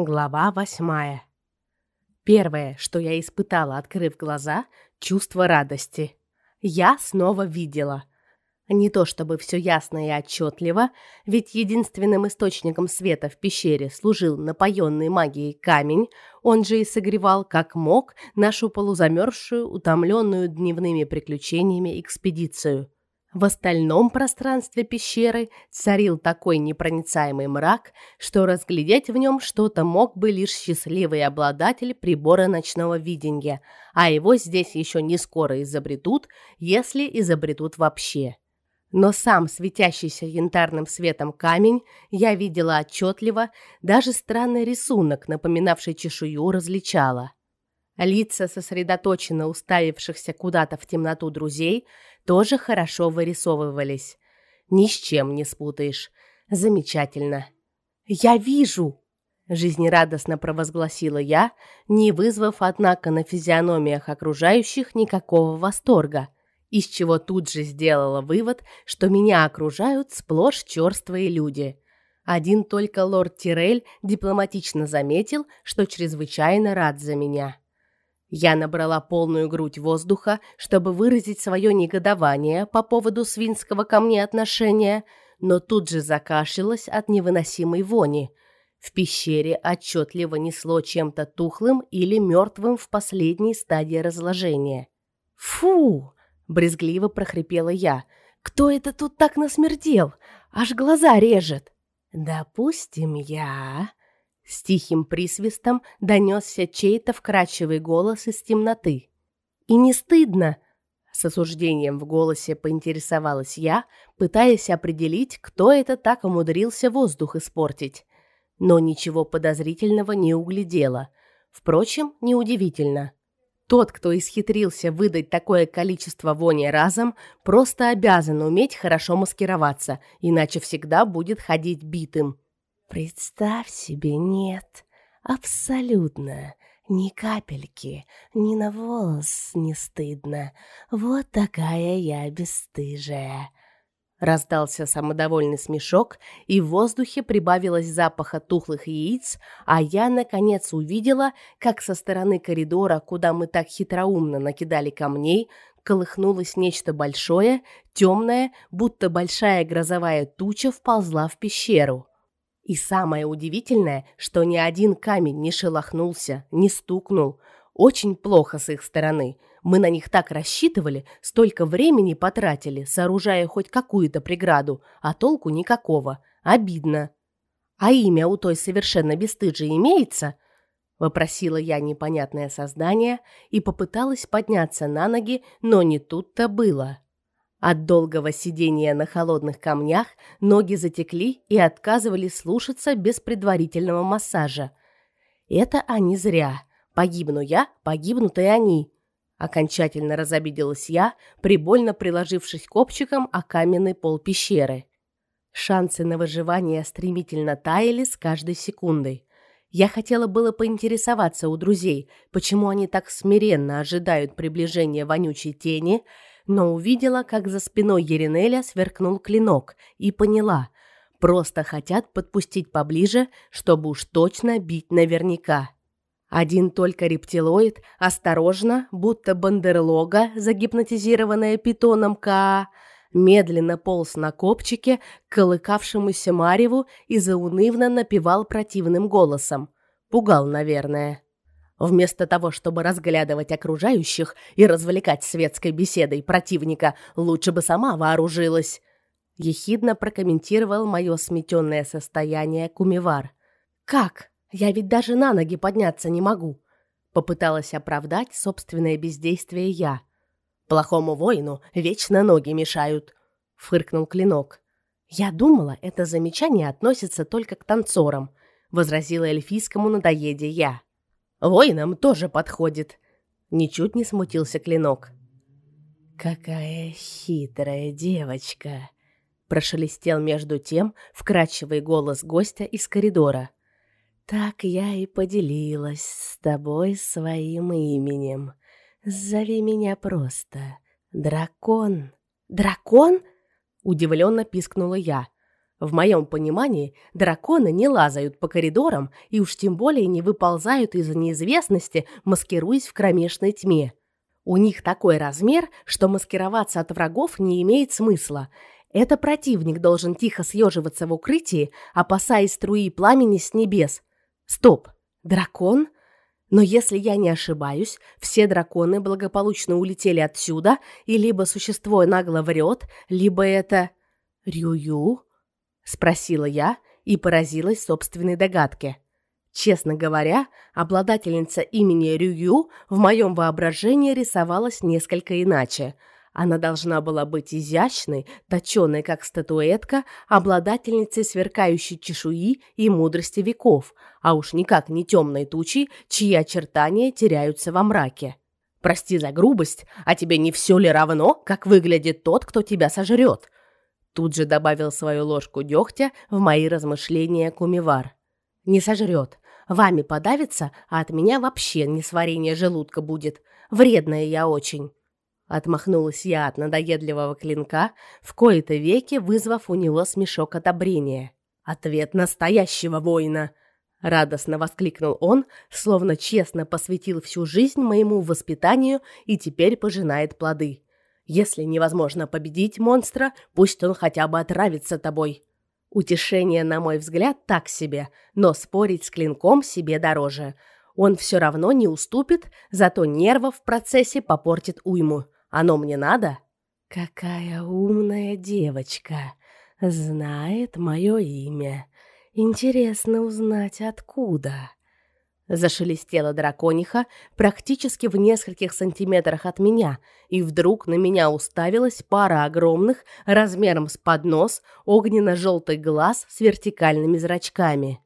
Глава восьмая. Первое, что я испытала, открыв глаза, чувство радости. Я снова видела. Не то чтобы все ясно и отчетливо, ведь единственным источником света в пещере служил напоенный магией камень, он же и согревал как мог нашу полузамерзшую, утомленную дневными приключениями экспедицию. В остальном пространстве пещеры царил такой непроницаемый мрак, что разглядеть в нем что-то мог бы лишь счастливый обладатель прибора ночного видения, а его здесь еще не скоро изобретут, если изобретут вообще. Но сам светящийся янтарным светом камень я видела отчетливо, даже странный рисунок, напоминавший чешую, различала. Лица сосредоточенно уставившихся куда-то в темноту друзей тоже хорошо вырисовывались. Ни с чем не спутаешь. Замечательно. «Я вижу!» – жизнерадостно провозгласила я, не вызвав, однако, на физиономиях окружающих никакого восторга, из чего тут же сделала вывод, что меня окружают сплошь черствые люди. Один только лорд Тирель дипломатично заметил, что чрезвычайно рад за меня. Я набрала полную грудь воздуха, чтобы выразить свое негодование по поводу свинского ко мне отношения, но тут же закашлялась от невыносимой вони. В пещере отчетливо несло чем-то тухлым или мертвым в последней стадии разложения. «Фу!» — брезгливо прохрипела я. «Кто это тут так насмердел? Аж глаза режет!» «Допустим, я...» С тихим присвистом донесся чей-то вкрадчивый голос из темноты. «И не стыдно?» С осуждением в голосе поинтересовалась я, пытаясь определить, кто это так умудрился воздух испортить. Но ничего подозрительного не углядела. Впрочем, неудивительно. Тот, кто исхитрился выдать такое количество вони разом, просто обязан уметь хорошо маскироваться, иначе всегда будет ходить битым. Представь себе, нет, абсолютно, ни капельки, ни на волос не стыдно. Вот такая я бесстыжая. Раздался самодовольный смешок, и в воздухе прибавилось запаха тухлых яиц, а я, наконец, увидела, как со стороны коридора, куда мы так хитроумно накидали камней, колыхнулось нечто большое, темное, будто большая грозовая туча вползла в пещеру. И самое удивительное, что ни один камень не шелохнулся, не стукнул. Очень плохо с их стороны. Мы на них так рассчитывали, столько времени потратили, сооружая хоть какую-то преграду, а толку никакого. Обидно. А имя у той совершенно бесстыжей имеется? Вопросила я непонятное создание и попыталась подняться на ноги, но не тут-то было. От долгого сидения на холодных камнях ноги затекли и отказывали слушаться без предварительного массажа. Это они зря. Погибну я, погибнут и они. Окончательно разобиделась я, прибольно приложившись копчиком о каменный пол пещеры. Шансы на выживание стремительно таяли с каждой секундой. Я хотела было поинтересоваться у друзей, почему они так смиренно ожидают приближения вонючей тени, но увидела, как за спиной Еринеля сверкнул клинок, и поняла, просто хотят подпустить поближе, чтобы уж точно бить наверняка. Один только рептилоид осторожно, будто бандерлога, загипнотизированная питоном Каа, медленно полз на копчике к колыкавшемуся мареву и заунывно напевал противным голосом. Пугал, наверное. Вместо того, чтобы разглядывать окружающих и развлекать светской беседой противника, лучше бы сама вооружилась. Ехидно прокомментировал мое сметенное состояние Кумивар. «Как? Я ведь даже на ноги подняться не могу!» Попыталась оправдать собственное бездействие я. «Плохому воину вечно ноги мешают», — фыркнул Клинок. «Я думала, это замечание относится только к танцорам», — возразила эльфийскому надоеде я. Воинам тоже подходит. Ничуть не смутился клинок. Какая хитрая девочка, прошелестел между тем вкрадчивый голос гостя из коридора. Так я и поделилась с тобой своим именем. Зови меня просто Дракон. Дракон? удивленно пискнула я. В моем понимании, драконы не лазают по коридорам и уж тем более не выползают из-за неизвестности, маскируясь в кромешной тьме. У них такой размер, что маскироваться от врагов не имеет смысла. Это противник должен тихо съеживаться в укрытии, опасаясь струи пламени с небес. Стоп, дракон? Но если я не ошибаюсь, все драконы благополучно улетели отсюда, и либо существо нагло врет, либо это... Рюю? Спросила я и поразилась собственной догадке. Честно говоря, обладательница имени Рюю в моем воображении рисовалась несколько иначе – она должна была быть изящной, точеной, как статуэтка, обладательницей сверкающей чешуи и мудрости веков, а уж никак не темной тучей, чьи очертания теряются во мраке. «Прости за грубость, а тебе не все ли равно, как выглядит тот, кто тебя сожрет?» Тут же добавил свою ложку дегтя в мои размышления кумивар. «Не сожрет. Вами подавится, а от меня вообще не сварение желудка будет. Вредная я очень». Отмахнулась я от надоедливого клинка, в кои-то веки вызвав у него смешок одобрения. «Ответ настоящего воина!» Радостно воскликнул он, словно честно посвятил всю жизнь моему воспитанию и теперь пожинает плоды. «Если невозможно победить монстра, пусть он хотя бы отравится тобой». Утешение, на мой взгляд, так себе, но спорить с клинком себе дороже. Он все равно не уступит, зато нервов в процессе попортит уйму. Оно мне надо? Какая умная девочка. Знает мое имя. Интересно узнать, откуда. Зашелестела дракониха практически в нескольких сантиметрах от меня, и вдруг на меня уставилась пара огромных, размером с поднос, огненно-желтый глаз с вертикальными зрачками.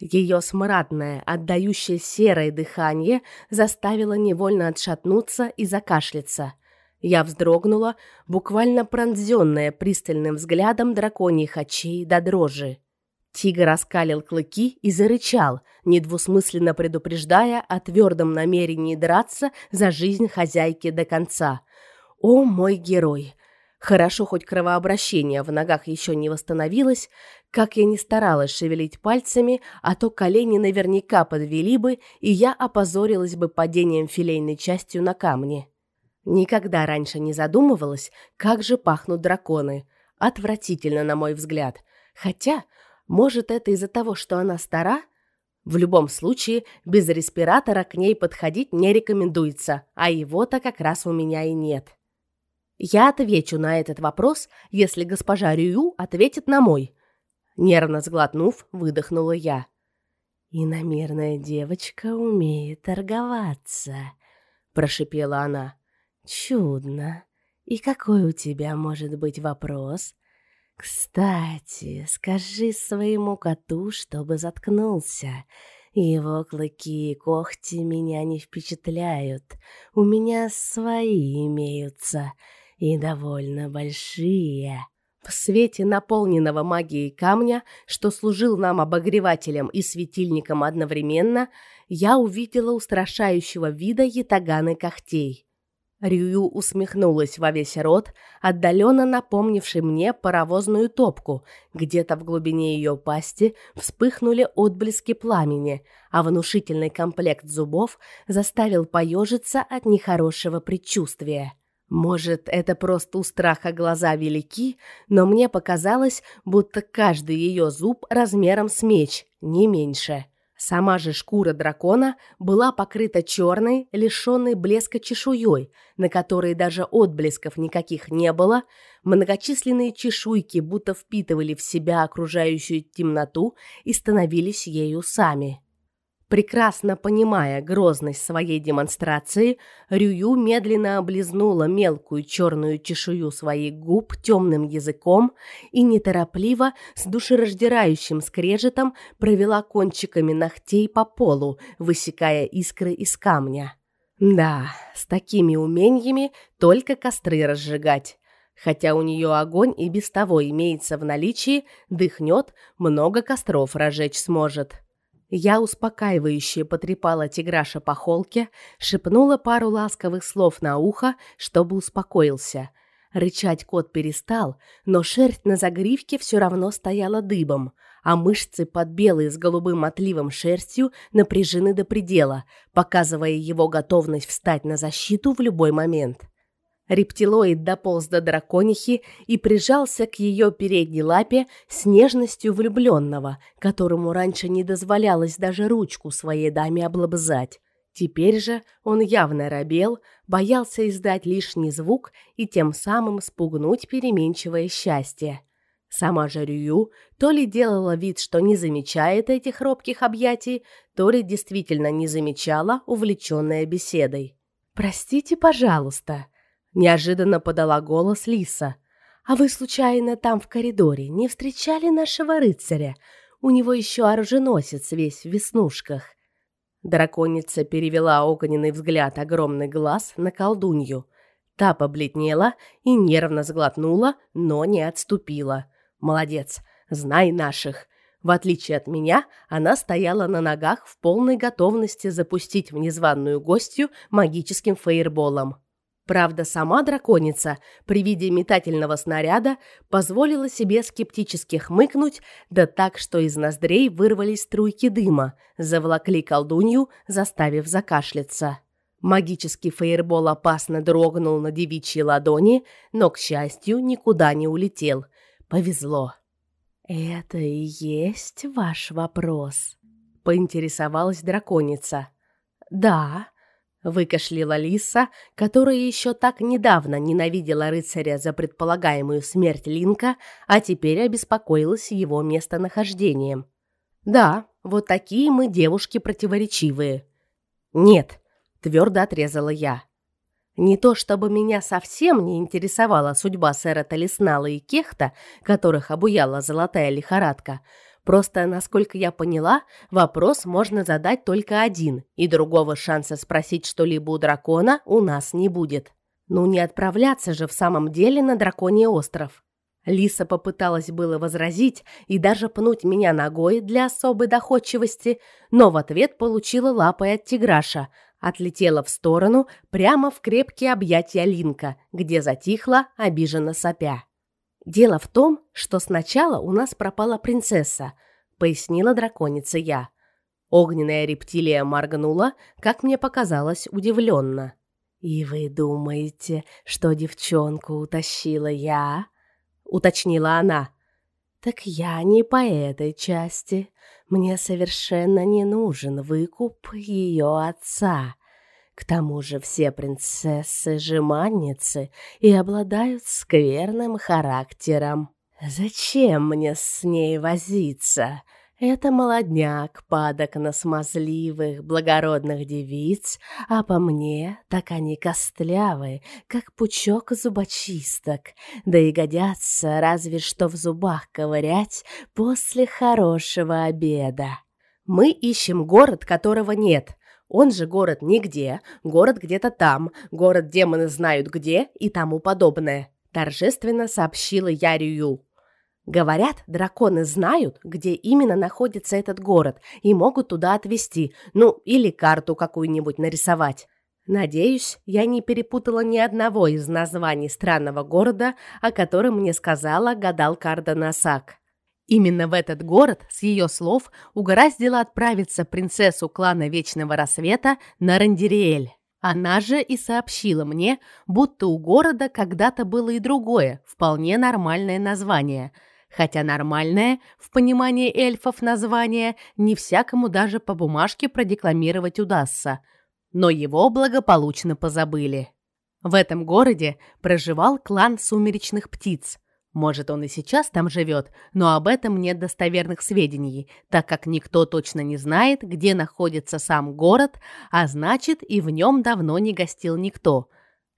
Ее смрадное, отдающее серое дыхание заставило невольно отшатнуться и закашляться. Я вздрогнула, буквально пронзенная пристальным взглядом драконьих очей до дрожи. Тигр раскалил клыки и зарычал, недвусмысленно предупреждая о твердом намерении драться за жизнь хозяйки до конца. «О, мой герой!» Хорошо, хоть кровообращение в ногах еще не восстановилось, как я не старалась шевелить пальцами, а то колени наверняка подвели бы, и я опозорилась бы падением филейной частью на камни. Никогда раньше не задумывалась, как же пахнут драконы. Отвратительно, на мой взгляд. Хотя, может, это из-за того, что она стара? В любом случае, без респиратора к ней подходить не рекомендуется, а его-то как раз у меня и нет. Я отвечу на этот вопрос, если госпожа Рюю ответит на мой. Нервно сглотнув, выдохнула я. «Иномерная девочка умеет торговаться», — прошипела она. Чудно. И какой у тебя может быть вопрос? Кстати, скажи своему коту, чтобы заткнулся. Его клыки и когти меня не впечатляют. У меня свои имеются, и довольно большие. В свете наполненного магией камня, что служил нам обогревателем и светильником одновременно, я увидела устрашающего вида ятаганы когтей. Рюю усмехнулась во весь рот, отдаленно напомнивший мне паровозную топку. Где-то в глубине ее пасти вспыхнули отблески пламени, а внушительный комплект зубов заставил поежиться от нехорошего предчувствия. Может, это просто у страха глаза велики, но мне показалось, будто каждый ее зуб размером с меч, не меньше. Сама же шкура дракона была покрыта черной, лишенной блеска чешуей, на которой даже отблесков никаких не было, многочисленные чешуйки будто впитывали в себя окружающую темноту и становились ею сами. Прекрасно понимая грозность своей демонстрации, Рюю медленно облизнула мелкую черную чешую своих губ темным языком и неторопливо, с душераздирающим скрежетом, провела кончиками ногтей по полу, высекая искры из камня. Да, с такими умениями только костры разжигать. Хотя у нее огонь и без того имеется в наличии, дыхнет, много костров разжечь сможет. Я успокаивающе потрепала тиграша по холке, шепнула пару ласковых слов на ухо, чтобы успокоился. Рычать кот перестал, но шерсть на загривке все равно стояла дыбом, а мышцы под белой с голубым отливом шерстью напряжены до предела, показывая его готовность встать на защиту в любой момент. Рептилоид дополз до драконихи и прижался к ее передней лапе с нежностью влюбленного, которому раньше не дозволялось даже ручку своей даме облобызать. Теперь же он явно робел, боялся издать лишний звук и тем самым спугнуть переменчивое счастье. Сама же Рюю то ли делала вид, что не замечает этих робких объятий, то ли действительно не замечала, увлеченная беседой. «Простите, пожалуйста», Неожиданно подала голос Лиса. «А вы, случайно, там в коридоре не встречали нашего рыцаря? У него еще оруженосец весь в веснушках». Драконица перевела огненный взгляд огромный глаз на колдунью. Та побледнела и нервно сглотнула, но не отступила. «Молодец, знай наших». В отличие от меня, она стояла на ногах в полной готовности запустить в незваную гостью магическим фейерболом. Правда, сама драконица при виде метательного снаряда позволила себе скептически хмыкнуть, да так, что из ноздрей вырвались струйки дыма, заволокли колдунью, заставив закашляться. Магический фейербол опасно дрогнул на девичьей ладони, но, к счастью, никуда не улетел. Повезло. «Это и есть ваш вопрос?» — поинтересовалась драконица. «Да», Выкашляла Лиса, которая еще так недавно ненавидела рыцаря за предполагаемую смерть Линка, а теперь обеспокоилась его местонахождением. «Да, вот такие мы девушки противоречивые». «Нет», — твердо отрезала я. Не то чтобы меня совсем не интересовала судьба сэра Талиснала и Кехта, которых обуяла золотая лихорадка — Просто, насколько я поняла, вопрос можно задать только один, и другого шанса спросить что-либо у дракона у нас не будет. Ну не отправляться же в самом деле на драконий остров. Лиса попыталась было возразить и даже пнуть меня ногой для особой доходчивости, но в ответ получила лапой от тиграша, отлетела в сторону прямо в крепкие объятия Линка, где затихла, обиженно сопя. Дело в том, что сначала у нас пропала принцесса, пояснила драконица я. Огненная рептилия моргнула, как мне показалось, удивленно. «И вы думаете, что девчонку утащила я?» — уточнила она. «Так я не по этой части. Мне совершенно не нужен выкуп ее отца. К тому же все принцессы жеманницы и обладают скверным характером. Зачем мне с ней возиться? Это молодняк, падок на смазливых, благородных девиц, а по мне так они костлявые, как пучок зубочисток, да и годятся разве что в зубах ковырять после хорошего обеда. Мы ищем город, которого нет, он же город нигде, город где-то там, город демоны знают где и тому подобное», – торжественно сообщила я Рюю. Говорят, драконы знают, где именно находится этот город и могут туда отвезти, ну, или карту какую-нибудь нарисовать. Надеюсь, я не перепутала ни одного из названий странного города, о котором мне сказала гадалка Арденасак. Именно в этот город, с ее слов, угораздило отправиться принцессу клана Вечного Рассвета на Рандериэль. Она же и сообщила мне, будто у города когда-то было и другое, вполне нормальное название. Хотя нормальное, в понимании эльфов название, не всякому даже по бумажке продекламировать удастся. Но его благополучно позабыли. В этом городе проживал клан сумеречных птиц – может, он и сейчас там живет, но об этом нет достоверных сведений, так как никто точно не знает, где находится сам город, а значит, и в нем давно не гостил никто,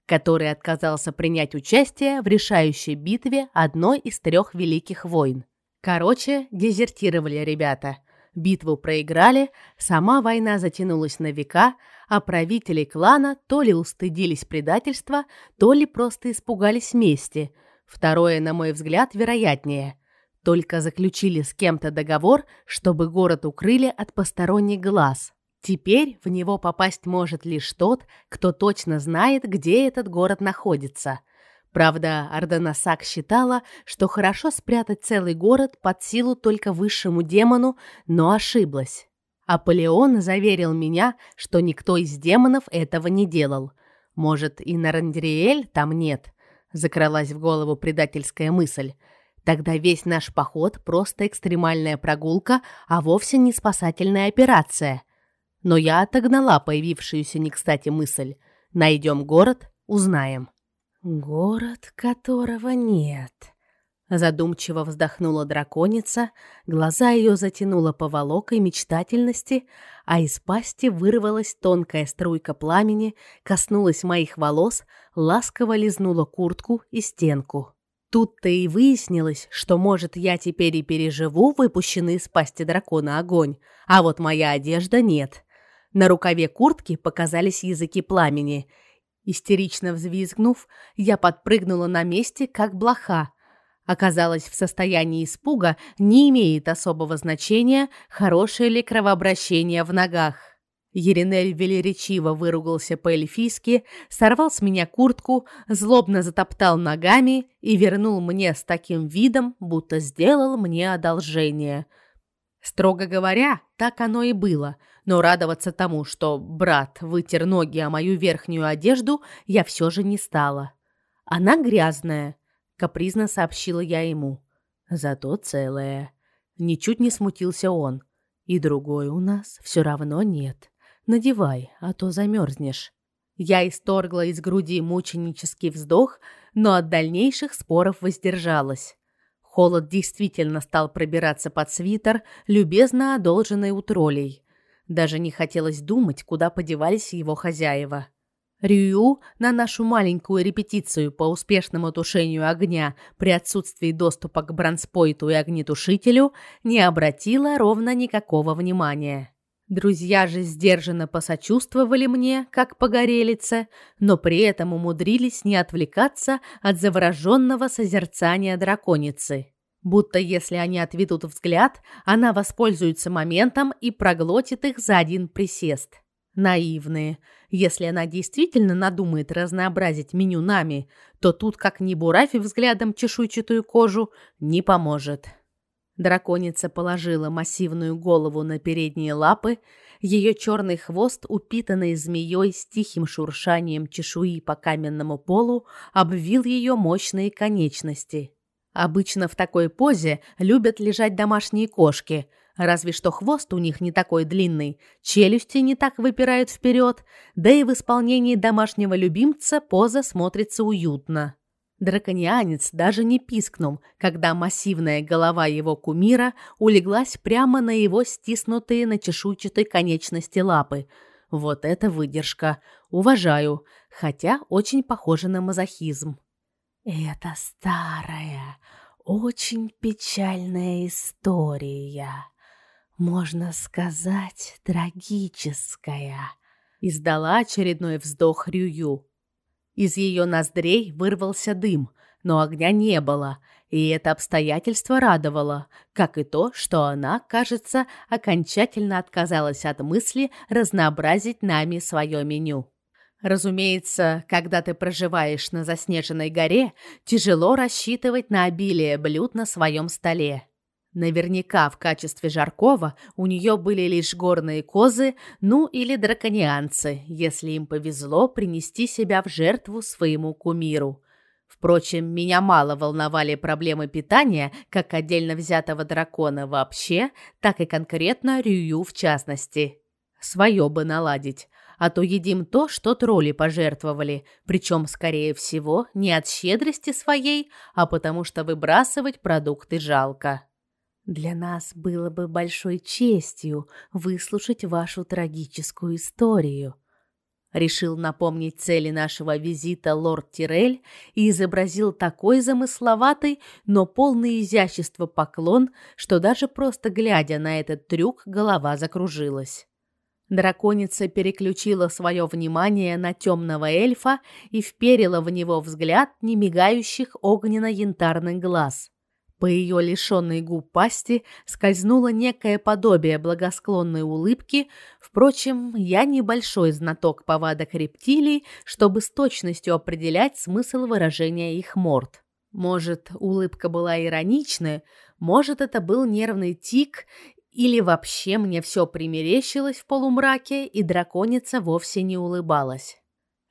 который отказался принять участие в решающей битве одной из трех великих войн. Короче, дезертировали ребята. Битву проиграли, сама война затянулась на века, а правители клана то ли устыдились предательства, то ли просто испугались мести – Второе, на мой взгляд, вероятнее. Только заключили с кем-то договор, чтобы город укрыли от посторонних глаз. Теперь в него попасть может лишь тот, кто точно знает, где этот город находится. Правда, Арденасак считала, что хорошо спрятать целый город под силу только высшему демону, но ошиблась. Аполеон заверил меня, что никто из демонов этого не делал. Может, и Нарандриэль там нет? Закралась в голову предательская мысль. Тогда весь наш поход просто экстремальная прогулка, а вовсе не спасательная операция. Но я отогнала появившуюся не кстати мысль. Найдем город, узнаем. Город, которого нет. Задумчиво вздохнула драконица, глаза ее затянуло поволокой мечтательности, а из пасти вырвалась тонкая струйка пламени, коснулась моих волос, ласково лизнула куртку и стенку. Тут-то и выяснилось, что, может, я теперь и переживу выпущенный из пасти дракона огонь, а вот моя одежда нет. На рукаве куртки показались языки пламени — Истерично взвизгнув, я подпрыгнула на месте, как блоха. Оказалось, в состоянии испуга не имеет особого значения, хорошее ли кровообращение в ногах. Еринель велеречиво выругался по-эльфийски, сорвал с меня куртку, злобно затоптал ногами и вернул мне с таким видом, будто сделал мне одолжение – Строго говоря, так оно и было, но радоваться тому, что брат вытер ноги о мою верхнюю одежду, я все же не стала. Она грязная, капризно сообщила я ему. Зато целая. Ничуть не смутился он. И другой у нас все равно нет. Надевай, а то замерзнешь. Я исторгла из груди мученический вздох, но от дальнейших споров воздержалась. Холод действительно стал пробираться под свитер, любезно одолженный у троллей. Даже не хотелось думать, куда подевались его хозяева. Рюю на нашу маленькую репетицию по успешному тушению огня при отсутствии доступа к бронспойту и огнетушителю не обратила ровно никакого внимания. Друзья же сдержанно посочувствовали мне, как погорелице, но при этом умудрились не отвлекаться от завороженного созерцания драконицы. Будто если они отведут взгляд, она воспользуется моментом и проглотит их за один присест. Наивные. Если она действительно надумает разнообразить меню нами, то тут как ни буравь взглядом чешуйчатую кожу, не поможет. Драконица положила массивную голову на передние лапы, ее черный хвост, упитанный змеей с тихим шуршанием чешуи по каменному полу, обвил ее мощные конечности. Обычно в такой позе любят лежать домашние кошки, разве что хвост у них не такой длинный, челюсти не так выпирают вперед, да и в исполнении домашнего любимца поза смотрится уютно. Драконианец даже не пискнул, когда массивная голова его кумира улеглась прямо на его стиснутые на чешуйчатой конечности лапы. Вот это выдержка. Уважаю, хотя очень похоже на мазохизм. Это старая, очень печальная история. Можно сказать, трагическая. Издала очередной вздох Рюю. Из ее ноздрей вырвался дым, но огня не было, и это обстоятельство радовало, как и то, что она, кажется, окончательно отказалась от мысли разнообразить нами свое меню. Разумеется, когда ты проживаешь на заснеженной горе, тяжело рассчитывать на обилие блюд на своем столе. Наверняка в качестве жаркого у нее были лишь горные козы, ну или драконианцы, если им повезло принести себя в жертву своему кумиру. Впрочем, меня мало волновали проблемы питания как отдельно взятого дракона вообще, так и конкретно Рюю в частности. Своё бы наладить, а то едим то, что тролли пожертвовали, причем, скорее всего, не от щедрости своей, а потому что выбрасывать продукты жалко. Для нас было бы большой честью выслушать вашу трагическую историю. Решил напомнить цели нашего визита лорд Тирель и изобразил такой замысловатый, но полный изящества поклон, что даже просто глядя на этот трюк, голова закружилась. Драконица переключила свое внимание на темного эльфа и вперила в него взгляд немигающих огненно-янтарных глаз. По ее лишенной губ пасти скользнуло некое подобие благосклонной улыбки. Впрочем, я небольшой знаток повадок рептилий, чтобы с точностью определять смысл выражения их морд. Может, улыбка была ироничная, может, это был нервный тик, или вообще мне все примерещилось в полумраке, и драконица вовсе не улыбалась.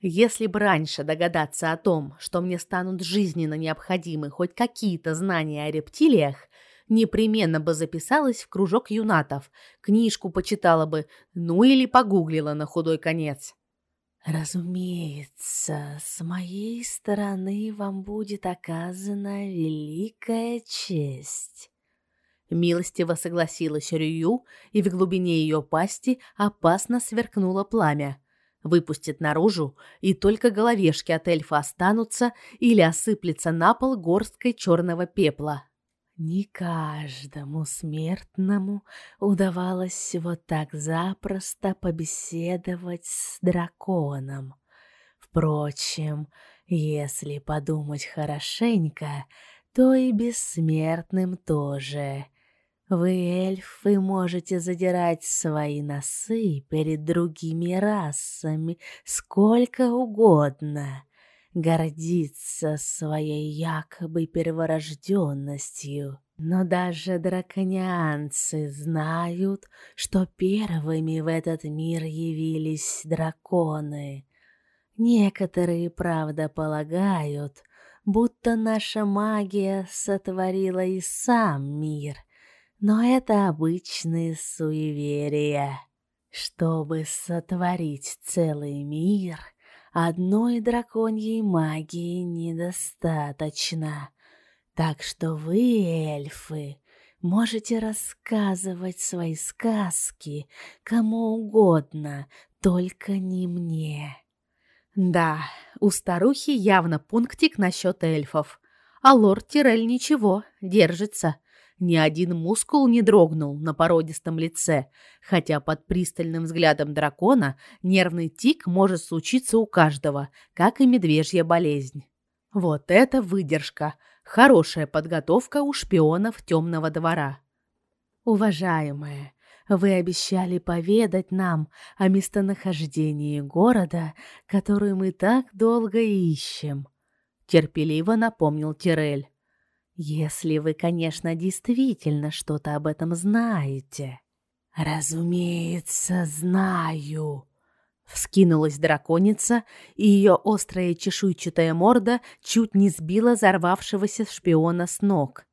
Если бы раньше догадаться о том, что мне станут жизненно необходимы хоть какие-то знания о рептилиях, непременно бы записалась в кружок юнатов, книжку почитала бы, ну или погуглила на худой конец. Разумеется, с моей стороны вам будет оказана великая честь. Милостиво согласилась Рюю, и в глубине ее пасти опасно сверкнуло пламя выпустит наружу, и только головешки от эльфа останутся или осыплется на пол горсткой черного пепла. Не каждому смертному удавалось вот так запросто побеседовать с драконом. Впрочем, если подумать хорошенько, то и бессмертным тоже – вы, эльфы, можете задирать свои носы перед другими расами сколько угодно, гордиться своей якобы перворожденностью. Но даже драконианцы знают, что первыми в этот мир явились драконы. Некоторые, правда, полагают, будто наша магия сотворила и сам мир — но это обычные суеверия. Чтобы сотворить целый мир, одной драконьей магии недостаточно. Так что вы, эльфы, можете рассказывать свои сказки кому угодно, только не мне. Да, у старухи явно пунктик насчет эльфов. А лорд Тирель ничего, держится. Ни один мускул не дрогнул на породистом лице, хотя под пристальным взглядом дракона нервный тик может случиться у каждого, как и медвежья болезнь. Вот это выдержка, хорошая подготовка у шпионов темного двора. Уважаемая, вы обещали поведать нам о местонахождении города, который мы так долго ищем, терпеливо напомнил Тирель. Если вы, конечно, действительно что-то об этом знаете. Разумеется, знаю. Вскинулась драконица, и ее острая чешуйчатая морда чуть не сбила взорвавшегося шпиона с ног.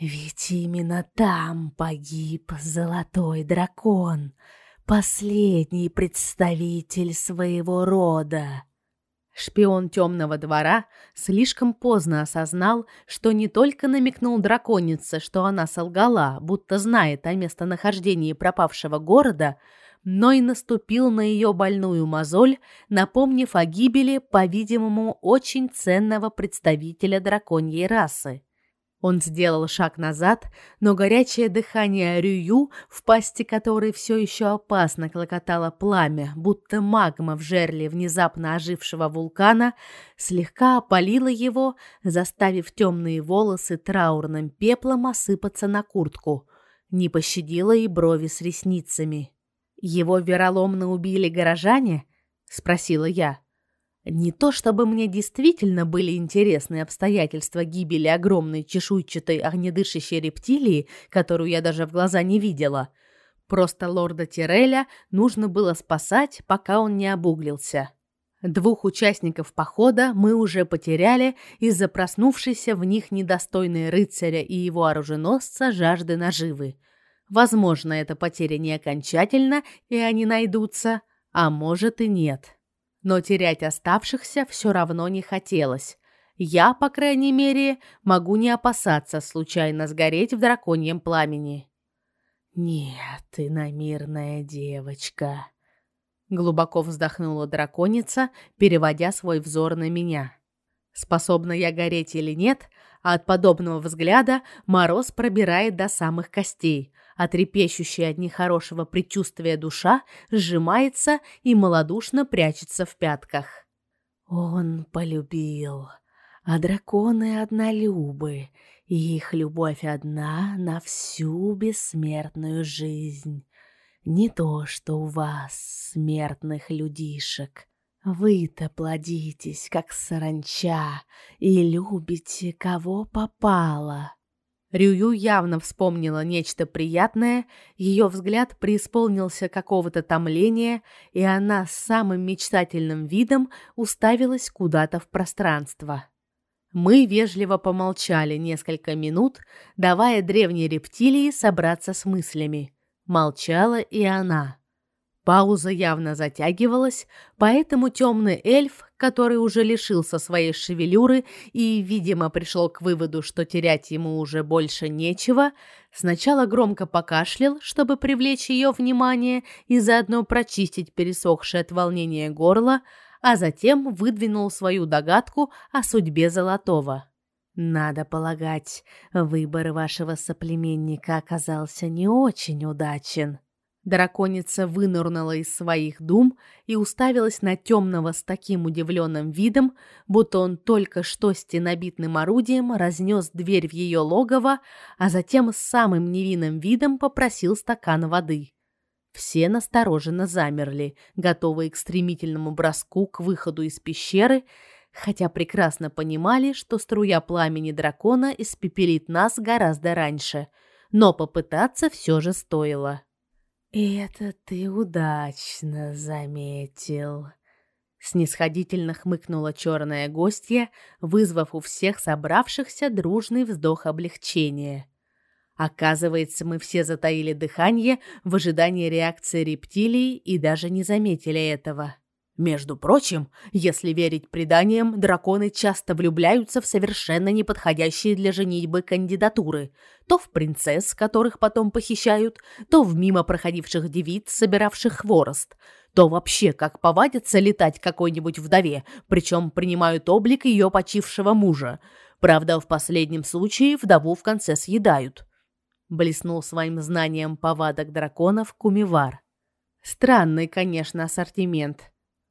Ведь именно там погиб золотой дракон, последний представитель своего рода. Шпион темного двора слишком поздно осознал, что не только намекнул драконице, что она солгала, будто знает о местонахождении пропавшего города, но и наступил на ее больную мозоль, напомнив о гибели, по-видимому, очень ценного представителя драконьей расы. Он сделал шаг назад, но горячее дыхание Рюю, в пасти которой все еще опасно клокотало пламя, будто магма в жерле внезапно ожившего вулкана, слегка опалило его, заставив темные волосы траурным пеплом осыпаться на куртку. Не пощадило и брови с ресницами. «Его вероломно убили горожане?» — спросила я. Не то чтобы мне действительно были интересны обстоятельства гибели огромной чешуйчатой огнедышащей рептилии, которую я даже в глаза не видела. Просто лорда Тиреля нужно было спасать, пока он не обуглился. Двух участников похода мы уже потеряли из-за проснувшейся в них недостойной рыцаря и его оруженосца жажды наживы. Возможно, эта потеря не окончательна, и они найдутся, а может и нет. Но терять оставшихся все равно не хотелось. Я, по крайней мере, могу не опасаться случайно сгореть в драконьем пламени. «Нет, ты намирная девочка», — глубоко вздохнула драконица, переводя свой взор на меня. Способна я гореть или нет, а от подобного взгляда мороз пробирает до самых костей, а трепещущая от нехорошего предчувствия душа сжимается и малодушно прячется в пятках. Он полюбил, а драконы однолюбы, Их любовь одна на всю бессмертную жизнь. Не то, что у вас, смертных людишек. Вы-то плодитесь, как саранча, и любите, кого попало. Рюю явно вспомнила нечто приятное, ее взгляд преисполнился какого-то томления, и она с самым мечтательным видом уставилась куда-то в пространство. Мы вежливо помолчали несколько минут, давая древней рептилии собраться с мыслями. Молчала и она. Пауза явно затягивалась, поэтому темный эльф, который уже лишился своей шевелюры и, видимо, пришел к выводу, что терять ему уже больше нечего, сначала громко покашлял, чтобы привлечь ее внимание и заодно прочистить пересохшее от волнения горло, а затем выдвинул свою догадку о судьбе Золотого. Надо полагать, выбор вашего соплеменника оказался не очень удачен. Драконица вынырнула из своих дум и уставилась на темного с таким удивленным видом, будто он только что стенобитным орудием разнес дверь в ее логово, а затем с самым невинным видом попросил стакан воды. Все настороженно замерли, готовые к стремительному броску к выходу из пещеры, хотя прекрасно понимали, что струя пламени дракона испепелит нас гораздо раньше, но попытаться все же стоило. «Это ты удачно заметил», — снисходительно хмыкнула черная гостья, вызвав у всех собравшихся дружный вздох облегчения. Оказывается, мы все затаили дыхание в ожидании реакции рептилий и даже не заметили этого. Между прочим, если верить преданиям, драконы часто влюбляются в совершенно неподходящие для женитьбы кандидатуры, то в принцесс, которых потом похищают, то в мимо проходивших девиц, собиравших хворост, то вообще как повадятся летать какой-нибудь вдове, причем принимают облик ее почившего мужа. Правда, в последнем случае вдову в конце съедают блеснул своим знанием повадок драконов Кумивар. Странный, конечно, ассортимент,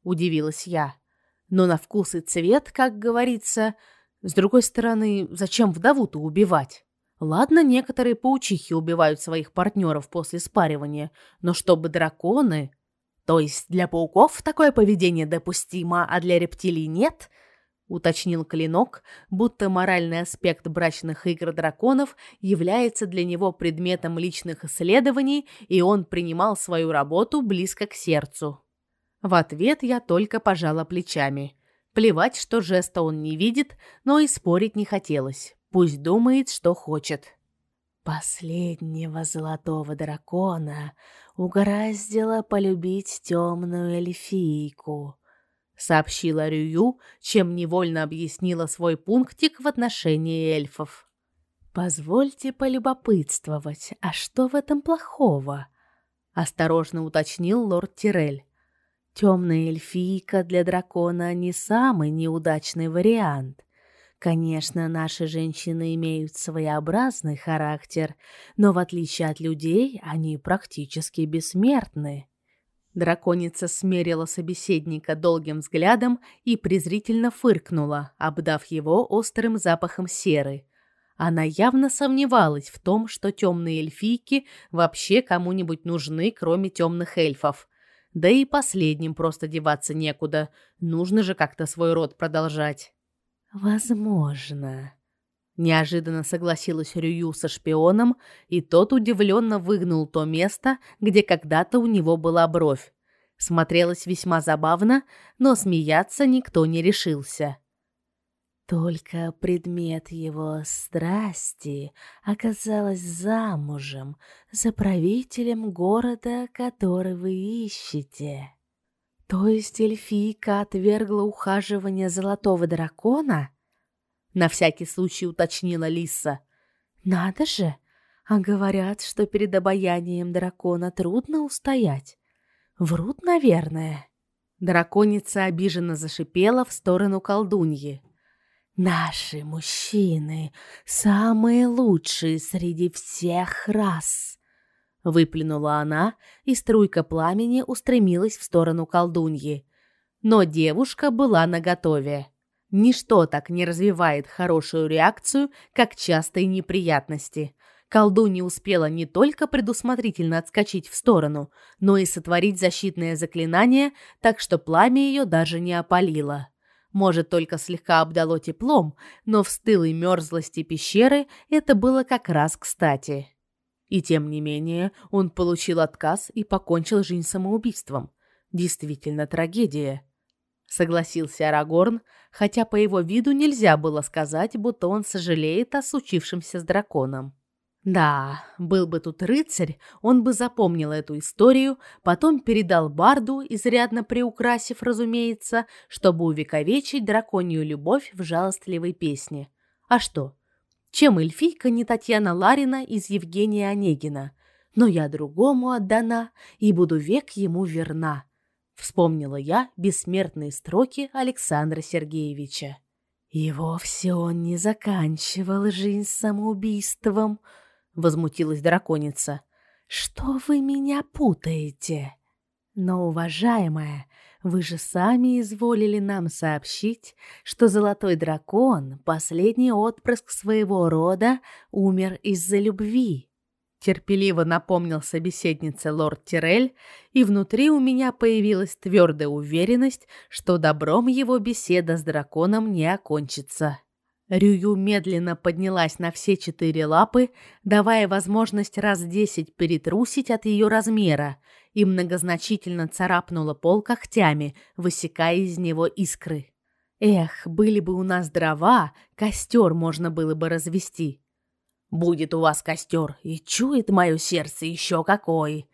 удивилась я. Но на вкус и цвет, как говорится, с другой стороны, зачем вдову-то убивать? Ладно, некоторые паучихи убивают своих партнеров после спаривания, но чтобы драконы... То есть для пауков такое поведение допустимо, а для рептилий нет? уточнил Клинок, будто моральный аспект брачных игр драконов является для него предметом личных исследований, и он принимал свою работу близко к сердцу. В ответ я только пожала плечами. Плевать, что жеста он не видит, но и спорить не хотелось. Пусть думает, что хочет. Последнего золотого дракона угораздило полюбить темную эльфийку сообщила Рюю, чем невольно объяснила свой пунктик в отношении эльфов. Позвольте полюбопытствовать, а что в этом плохого? осторожно уточнил лорд Тирель. Темная эльфийка для дракона не самый неудачный вариант. Конечно, наши женщины имеют своеобразный характер, но в отличие от людей, они практически бессмертны. Драконица смерила собеседника долгим взглядом и презрительно фыркнула, обдав его острым запахом серы. Она явно сомневалась в том, что темные эльфийки вообще кому-нибудь нужны, кроме темных эльфов. Да и последним просто деваться некуда. Нужно же как-то свой род продолжать. Возможно, Неожиданно согласилась Рюю со шпионом, и тот удивленно выгнул то место, где когда-то у него была бровь. Смотрелось весьма забавно, но смеяться никто не решился. Только предмет его страсти оказалась замужем за правителем города, который вы ищете. То есть эльфийка отвергла ухаживание золотого дракона? На всякий случай уточнила Лиса. Надо же, а говорят, что перед обаянием дракона трудно устоять. Врут, наверное. Драконица обиженно зашипела в сторону колдуньи. Наши мужчины самые лучшие среди всех рас. Выплюнула она, и струйка пламени устремилась в сторону колдуньи. Но девушка была наготове. Ничто так не развивает хорошую реакцию, как частые неприятности. Колдунья успела не только предусмотрительно отскочить в сторону, но и сотворить защитное заклинание, так что пламя ее даже не опалило. Может, только слегка обдало теплом, но в стылой мерзлости пещеры это было как раз кстати. И тем не менее, он получил отказ и покончил жизнь самоубийством. Действительно трагедия. Согласился Арагорн, хотя по его виду нельзя было сказать, будто он сожалеет о случившемся с драконом. Да, был бы тут рыцарь, он бы запомнил эту историю, потом передал барду, изрядно приукрасив, разумеется, чтобы увековечить драконью любовь в жалостливой песне. А что? Чем эльфийка не Татьяна Ларина из Евгения Онегина? Но я другому отдана и буду век ему верна. Вспомнила я бессмертные строки Александра Сергеевича. И вовсе он не заканчивал жизнь самоубийством, возмутилась драконица. Что вы меня путаете? Но, уважаемая, вы же сами изволили нам сообщить, что золотой дракон, последний отпрыск своего рода, умер из-за любви. Терпеливо напомнил собеседнице лорд Тирель, и внутри у меня появилась твердая уверенность, что добром его беседа с драконом не окончится. Рюю медленно поднялась на все четыре лапы, давая возможность раз десять перетрусить от ее размера, и многозначительно царапнула пол когтями, высекая из него искры. Эх, были бы у нас дрова, костер можно было бы развести. Будет у вас костер, и чует мое сердце еще какой,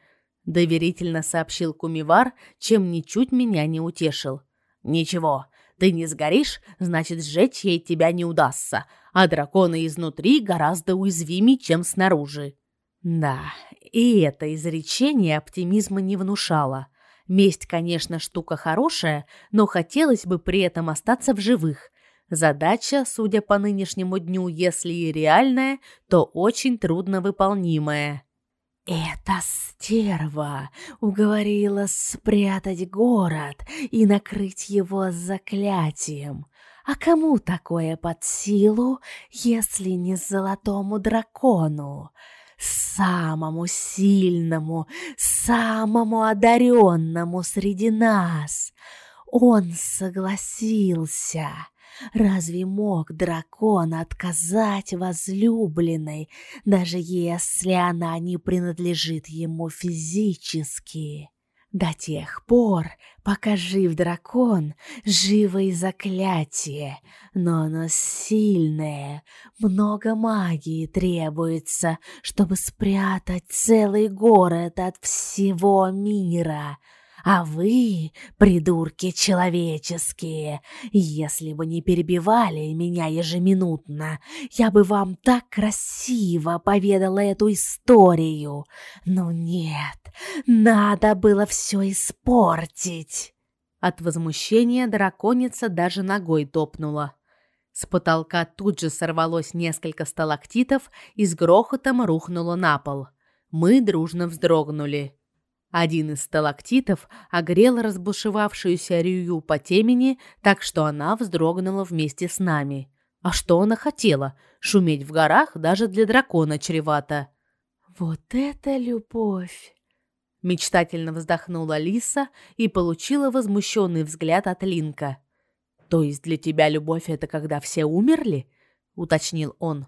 доверительно сообщил Кумивар, чем ничуть меня не утешил. Ничего, ты не сгоришь, значит, сжечь ей тебя не удастся, а драконы изнутри гораздо уязвимее, чем снаружи. Да, и это изречение оптимизма не внушало. Месть, конечно, штука хорошая, но хотелось бы при этом остаться в живых. Задача, судя по нынешнему дню, если и реальная, то очень трудно выполнимая. Эта стерва уговорила спрятать город и накрыть его заклятием. А кому такое под силу, если не золотому дракону? Самому сильному, самому одаренному среди нас. Он согласился. Разве мог дракон отказать возлюбленной, даже если она не принадлежит ему физически? До тех пор, пока жив дракон, живо и заклятие, но оно сильное, много магии требуется, чтобы спрятать целый город от всего мира — а вы, придурки человеческие, если бы не перебивали меня ежеминутно, я бы вам так красиво поведала эту историю. Но нет, надо было все испортить. От возмущения драконица даже ногой топнула. С потолка тут же сорвалось несколько сталактитов и с грохотом рухнуло на пол. Мы дружно вздрогнули. Один из сталактитов огрел разбушевавшуюся Рюю по темени, так что она вздрогнула вместе с нами. А что она хотела? Шуметь в горах даже для дракона чревато. Вот это любовь! Мечтательно вздохнула Лиса и получила возмущенный взгляд от Линка. То есть для тебя любовь это когда все умерли? уточнил он.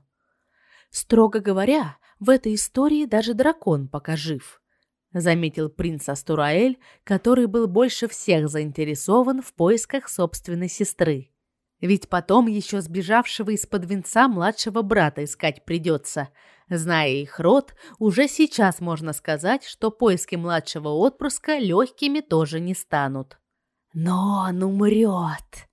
Строго говоря, в этой истории даже дракон пока жив заметил принц Астураэль, который был больше всех заинтересован в поисках собственной сестры. Ведь потом еще сбежавшего из-под венца младшего брата искать придется. Зная их род, уже сейчас можно сказать, что поиски младшего отпрыска легкими тоже не станут. Но он умрет.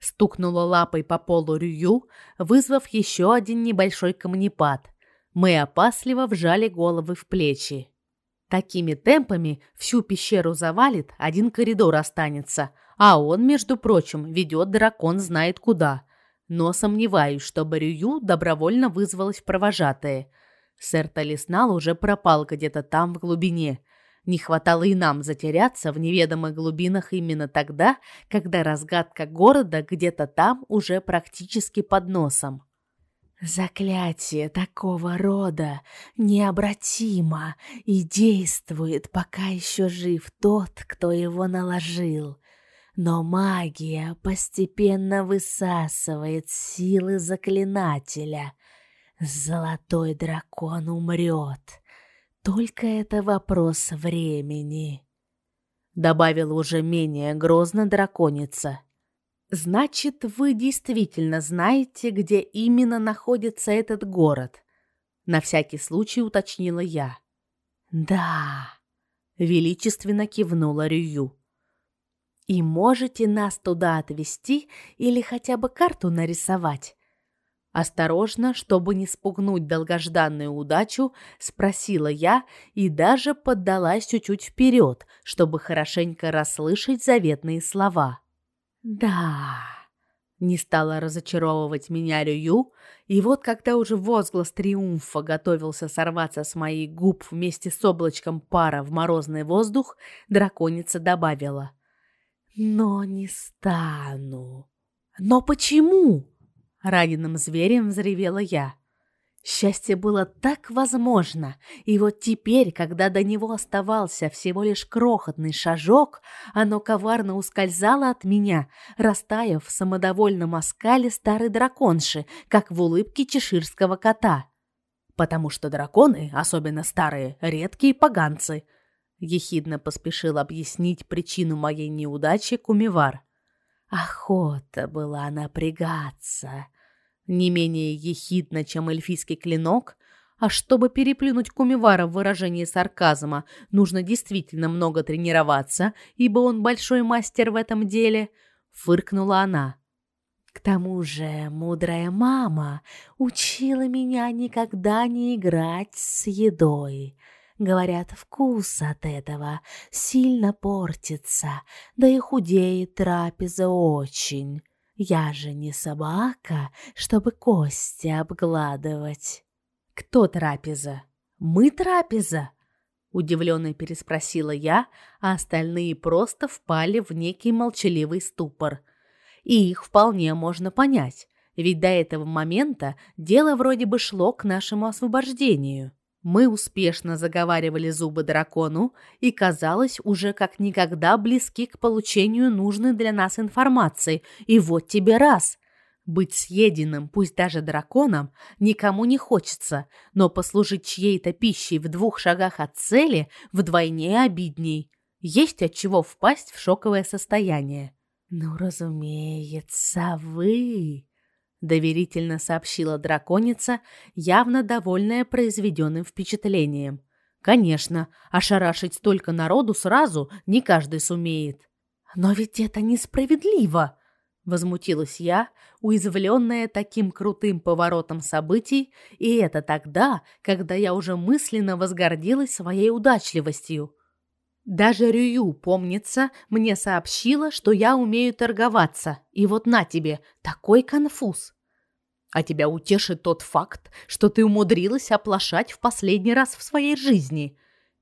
Стукнула лапой по полу Рюю, вызвав еще один небольшой камнепад. Мы опасливо вжали головы в плечи. Такими темпами всю пещеру завалит, один коридор останется, а он, между прочим, ведет дракон знает куда. Но сомневаюсь, что Барюю добровольно вызвалась в провожатые. Сэр Талиснал уже пропал где-то там в глубине. Не хватало и нам затеряться в неведомых глубинах именно тогда, когда разгадка города где-то там уже практически под носом. Заклятие такого рода необратимо и действует, пока еще жив тот, кто его наложил. Но магия постепенно высасывает силы заклинателя. Золотой дракон умрет. Только это вопрос времени. Добавила уже менее грозно драконица. Значит, вы действительно знаете, где именно находится этот город? На всякий случай уточнила я. Да, величественно кивнула Рюю. И можете нас туда отвезти или хотя бы карту нарисовать? Осторожно, чтобы не спугнуть долгожданную удачу, спросила я и даже поддалась чуть-чуть вперед, чтобы хорошенько расслышать заветные слова. Да. Не стала разочаровывать меня Рюю, и вот когда уже возглас триумфа готовился сорваться с моих губ вместе с облачком пара в морозный воздух, драконица добавила: "Но не стану". "Но почему?" раненым зверем взревела я. Счастье было так возможно, и вот теперь, когда до него оставался всего лишь крохотный шажок, оно коварно ускользало от меня, растаяв в самодовольном оскале старой драконши, как в улыбке чеширского кота. Потому что драконы, особенно старые, редкие поганцы. Ехидно поспешил объяснить причину моей неудачи Кумивар. Охота была напрягаться, не менее ехидно, чем эльфийский клинок, а чтобы переплюнуть Кумивара в выражении сарказма, нужно действительно много тренироваться, ибо он большой мастер в этом деле, фыркнула она. К тому же, мудрая мама учила меня никогда не играть с едой. Говорят, вкус от этого сильно портится, да и худеет трапеза очень. Я же не собака, чтобы кости обгладывать. Кто трапеза? Мы трапеза? Удивленно переспросила я, а остальные просто впали в некий молчаливый ступор. И их вполне можно понять, ведь до этого момента дело вроде бы шло к нашему освобождению. Мы успешно заговаривали зубы дракону и, казалось, уже как никогда близки к получению нужной для нас информации. И вот тебе раз. Быть съеденным, пусть даже драконом, никому не хочется, но послужить чьей-то пищей в двух шагах от цели вдвойне обидней. Есть от чего впасть в шоковое состояние. «Ну, разумеется, вы!» Доверительно сообщила драконица, явно довольная произведенным впечатлением. Конечно, ошарашить столько народу сразу не каждый сумеет. Но ведь это несправедливо, возмутилась я, уязвленная таким крутым поворотом событий, и это тогда, когда я уже мысленно возгордилась своей удачливостью. Даже Рюю, помнится, мне сообщила, что я умею торговаться. И вот на тебе, такой конфуз. А тебя утешит тот факт, что ты умудрилась оплошать в последний раз в своей жизни,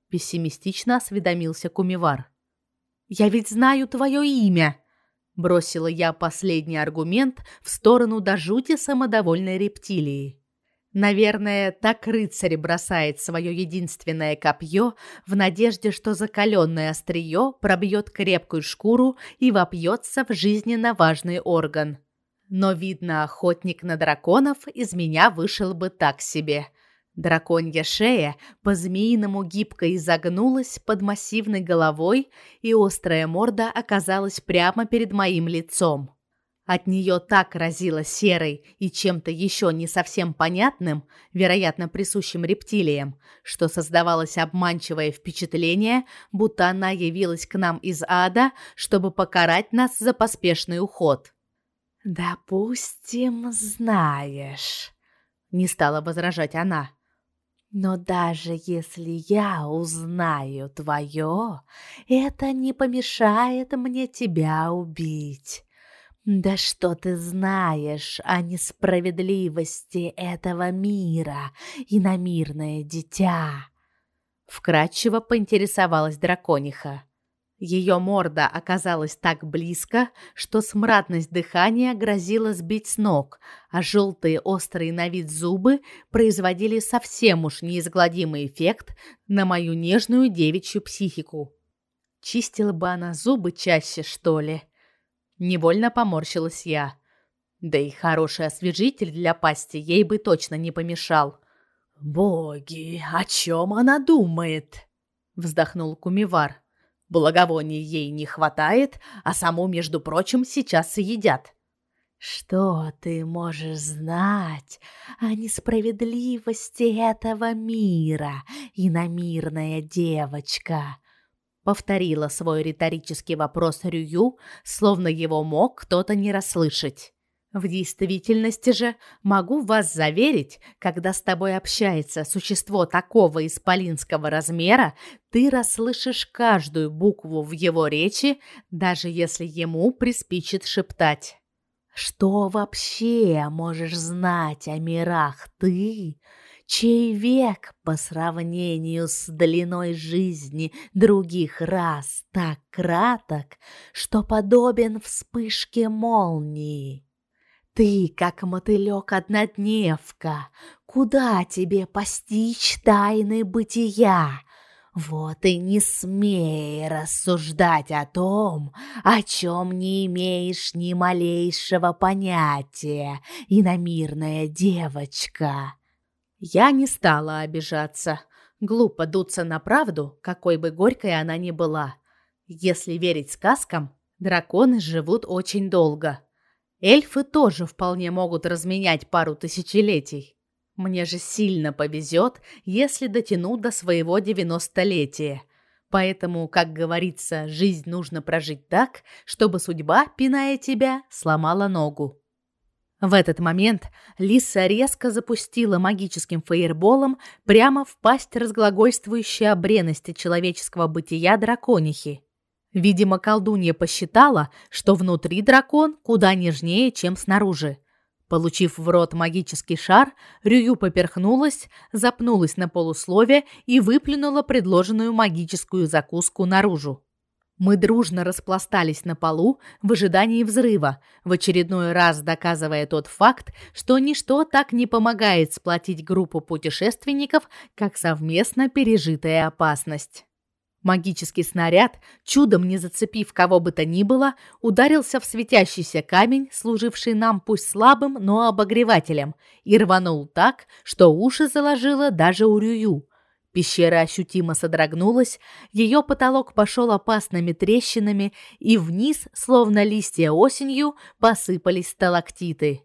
пессимистично осведомился Кумивар. Я ведь знаю твое имя, бросила я последний аргумент в сторону до жути самодовольной рептилии. Наверное, так рыцарь бросает свое единственное копье в надежде, что закаленное острие пробьет крепкую шкуру и вопьется в жизненно важный орган. Но, видно, охотник на драконов из меня вышел бы так себе. Драконья шея по-змеиному гибко изогнулась под массивной головой, и острая морда оказалась прямо перед моим лицом. От нее так разило серой и чем-то еще не совсем понятным, вероятно, присущим рептилиям, что создавалось обманчивое впечатление, будто она явилась к нам из ада, чтобы покарать нас за поспешный уход. «Допустим, знаешь», — не стала возражать она. «Но даже если я узнаю твое, это не помешает мне тебя убить. Да что ты знаешь о несправедливости этого мира, и на мирное дитя?» Вкратчиво поинтересовалась дракониха. Ее морда оказалась так близко, что смрадность дыхания грозила сбить с ног, а желтые острые на вид зубы производили совсем уж неизгладимый эффект на мою нежную девичью психику. Чистила бы она зубы чаще, что ли? Невольно поморщилась я. Да и хороший освежитель для пасти ей бы точно не помешал. «Боги, о чем она думает?» — вздохнул Кумивар. Благовоний ей не хватает, а саму, между прочим, сейчас и едят. Что ты можешь знать о несправедливости этого мира, иномирная девочка? Повторила свой риторический вопрос Рюю, словно его мог кто-то не расслышать. В действительности же, могу вас заверить, когда с тобой общается существо такого исполинского размера, ты расслышишь каждую букву в его речи, даже если ему приспичит шептать. Что вообще можешь знать о мирах ты, чей век по сравнению с длиной жизни других рас так краток, что подобен вспышке молнии? Ты, как мотылек-однодневка, куда тебе постичь тайны бытия? Вот и не смей рассуждать о том, о чем не имеешь ни малейшего понятия, иномирная девочка. Я не стала обижаться. Глупо дуться на правду, какой бы горькой она ни была. Если верить сказкам, драконы живут очень долго. Эльфы тоже вполне могут разменять пару тысячелетий. Мне же сильно повезет, если дотяну до своего девяностолетия. Поэтому, как говорится, жизнь нужно прожить так, чтобы судьба, пиная тебя, сломала ногу. В этот момент Лиса резко запустила магическим фейерболом прямо в пасть разглагольствующей о человеческого бытия драконихи. Видимо, колдунья посчитала, что внутри дракон куда нежнее, чем снаружи. Получив в рот магический шар, Рюю поперхнулась, запнулась на полуслове и выплюнула предложенную магическую закуску наружу. Мы дружно распластались на полу в ожидании взрыва, в очередной раз доказывая тот факт, что ничто так не помогает сплотить группу путешественников, как совместно пережитая опасность. Магический снаряд, чудом не зацепив кого бы то ни было, ударился в светящийся камень, служивший нам пусть слабым, но обогревателем, и рванул так, что уши заложило даже у Рюю. Пещера ощутимо содрогнулась, ее потолок пошел опасными трещинами, и вниз, словно листья осенью, посыпались сталактиты.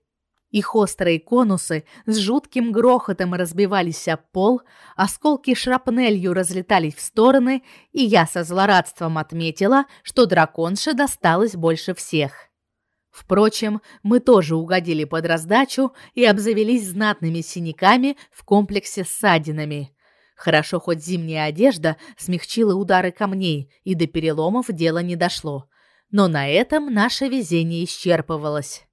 Их острые конусы с жутким грохотом разбивались об пол, осколки шрапнелью разлетались в стороны, и я со злорадством отметила, что драконше досталось больше всех. Впрочем, мы тоже угодили под раздачу и обзавелись знатными синяками в комплексе с ссадинами. Хорошо хоть зимняя одежда смягчила удары камней, и до переломов дело не дошло. Но на этом наше везение исчерпывалось.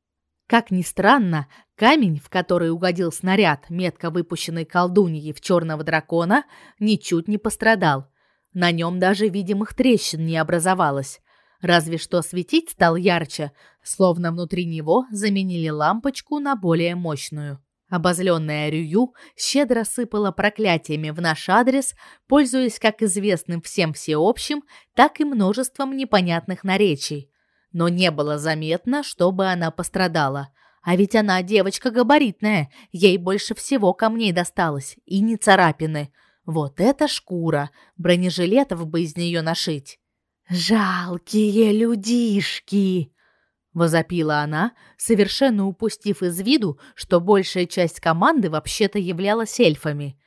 Как ни странно, камень, в который угодил снаряд, метко выпущенный колдуньей в черного дракона, ничуть не пострадал. На нем даже видимых трещин не образовалось. Разве что светить стал ярче, словно внутри него заменили лампочку на более мощную. Обозленная Рюю щедро сыпала проклятиями в наш адрес, пользуясь как известным всем всеобщим, так и множеством непонятных наречий но не было заметно, чтобы она пострадала. А ведь она девочка габаритная, ей больше всего камней досталось, и не царапины. Вот это шкура, бронежилетов бы из нее нашить. «Жалкие людишки!» — возопила она, совершенно упустив из виду, что большая часть команды вообще-то являлась эльфами.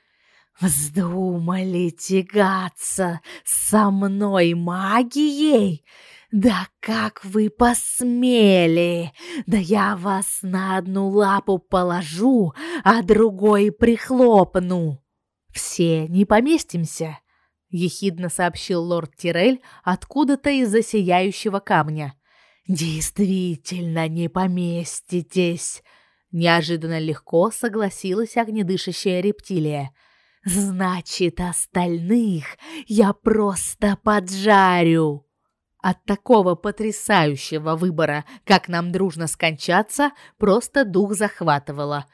«Вздумали тягаться со мной магией? «Да как вы посмели! Да я вас на одну лапу положу, а другой прихлопну!» «Все не поместимся», — ехидно сообщил лорд Тирель откуда-то из-за сияющего камня. «Действительно не поместитесь!» Неожиданно легко согласилась огнедышащая рептилия. Значит, остальных я просто поджарю. От такого потрясающего выбора, как нам дружно скончаться, просто дух захватывало.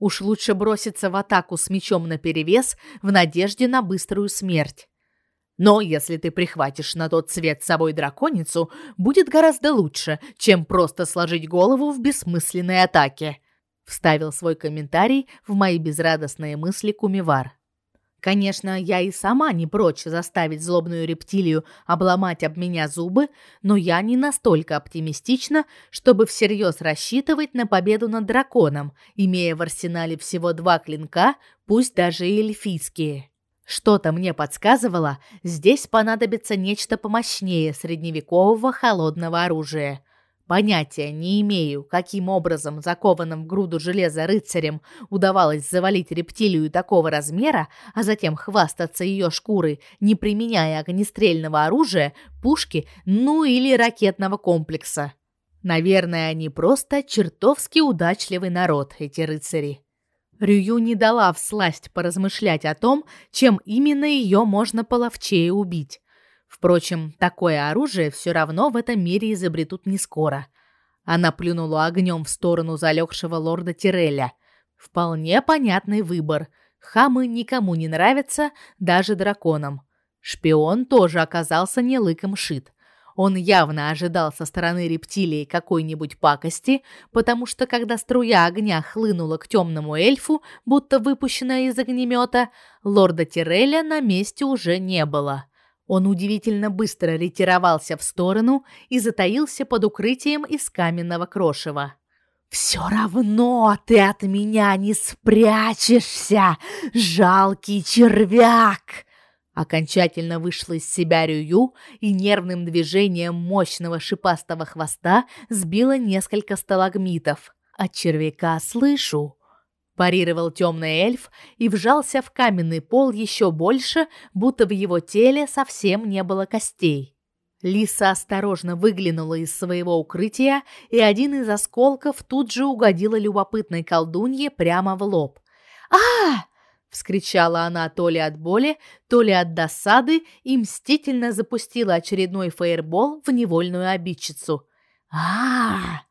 Уж лучше броситься в атаку с мечом наперевес в надежде на быструю смерть. Но если ты прихватишь на тот свет с собой драконицу, будет гораздо лучше, чем просто сложить голову в бессмысленной атаке, вставил свой комментарий в мои безрадостные мысли Кумивар. Конечно, я и сама не прочь заставить злобную рептилию обломать об меня зубы, но я не настолько оптимистична, чтобы всерьез рассчитывать на победу над драконом, имея в арсенале всего два клинка, пусть даже и эльфийские. Что-то мне подсказывало, здесь понадобится нечто помощнее средневекового холодного оружия. Понятия не имею, каким образом закованным в груду железа рыцарем удавалось завалить рептилию такого размера, а затем хвастаться ее шкурой, не применяя огнестрельного оружия, пушки, ну или ракетного комплекса. Наверное, они просто чертовски удачливый народ, эти рыцари. Рюю не дала всласть поразмышлять о том, чем именно ее можно половчее убить. Впрочем, такое оружие все равно в этом мире изобретут не скоро. Она плюнула огнем в сторону залегшего лорда Тиреля. Вполне понятный выбор. Хамы никому не нравятся, даже драконам. Шпион тоже оказался не лыком шит. Он явно ожидал со стороны рептилии какой-нибудь пакости, потому что когда струя огня хлынула к темному эльфу, будто выпущенная из огнемета, лорда Тиреля на месте уже не было. Он удивительно быстро ретировался в сторону и затаился под укрытием из каменного крошева. «Все равно ты от меня не спрячешься, жалкий червяк!» Окончательно вышла из себя Рюю и нервным движением мощного шипастого хвоста сбила несколько сталагмитов. От червяка слышу, парировал темный эльф и вжался в каменный пол еще больше, будто в его теле совсем не было костей. Лиса осторожно выглянула из своего укрытия, и один из осколков тут же угодила любопытной колдунье прямо в лоб. а вскричала она то ли от боли, то ли от досады и мстительно запустила очередной фейербол в невольную обидчицу. а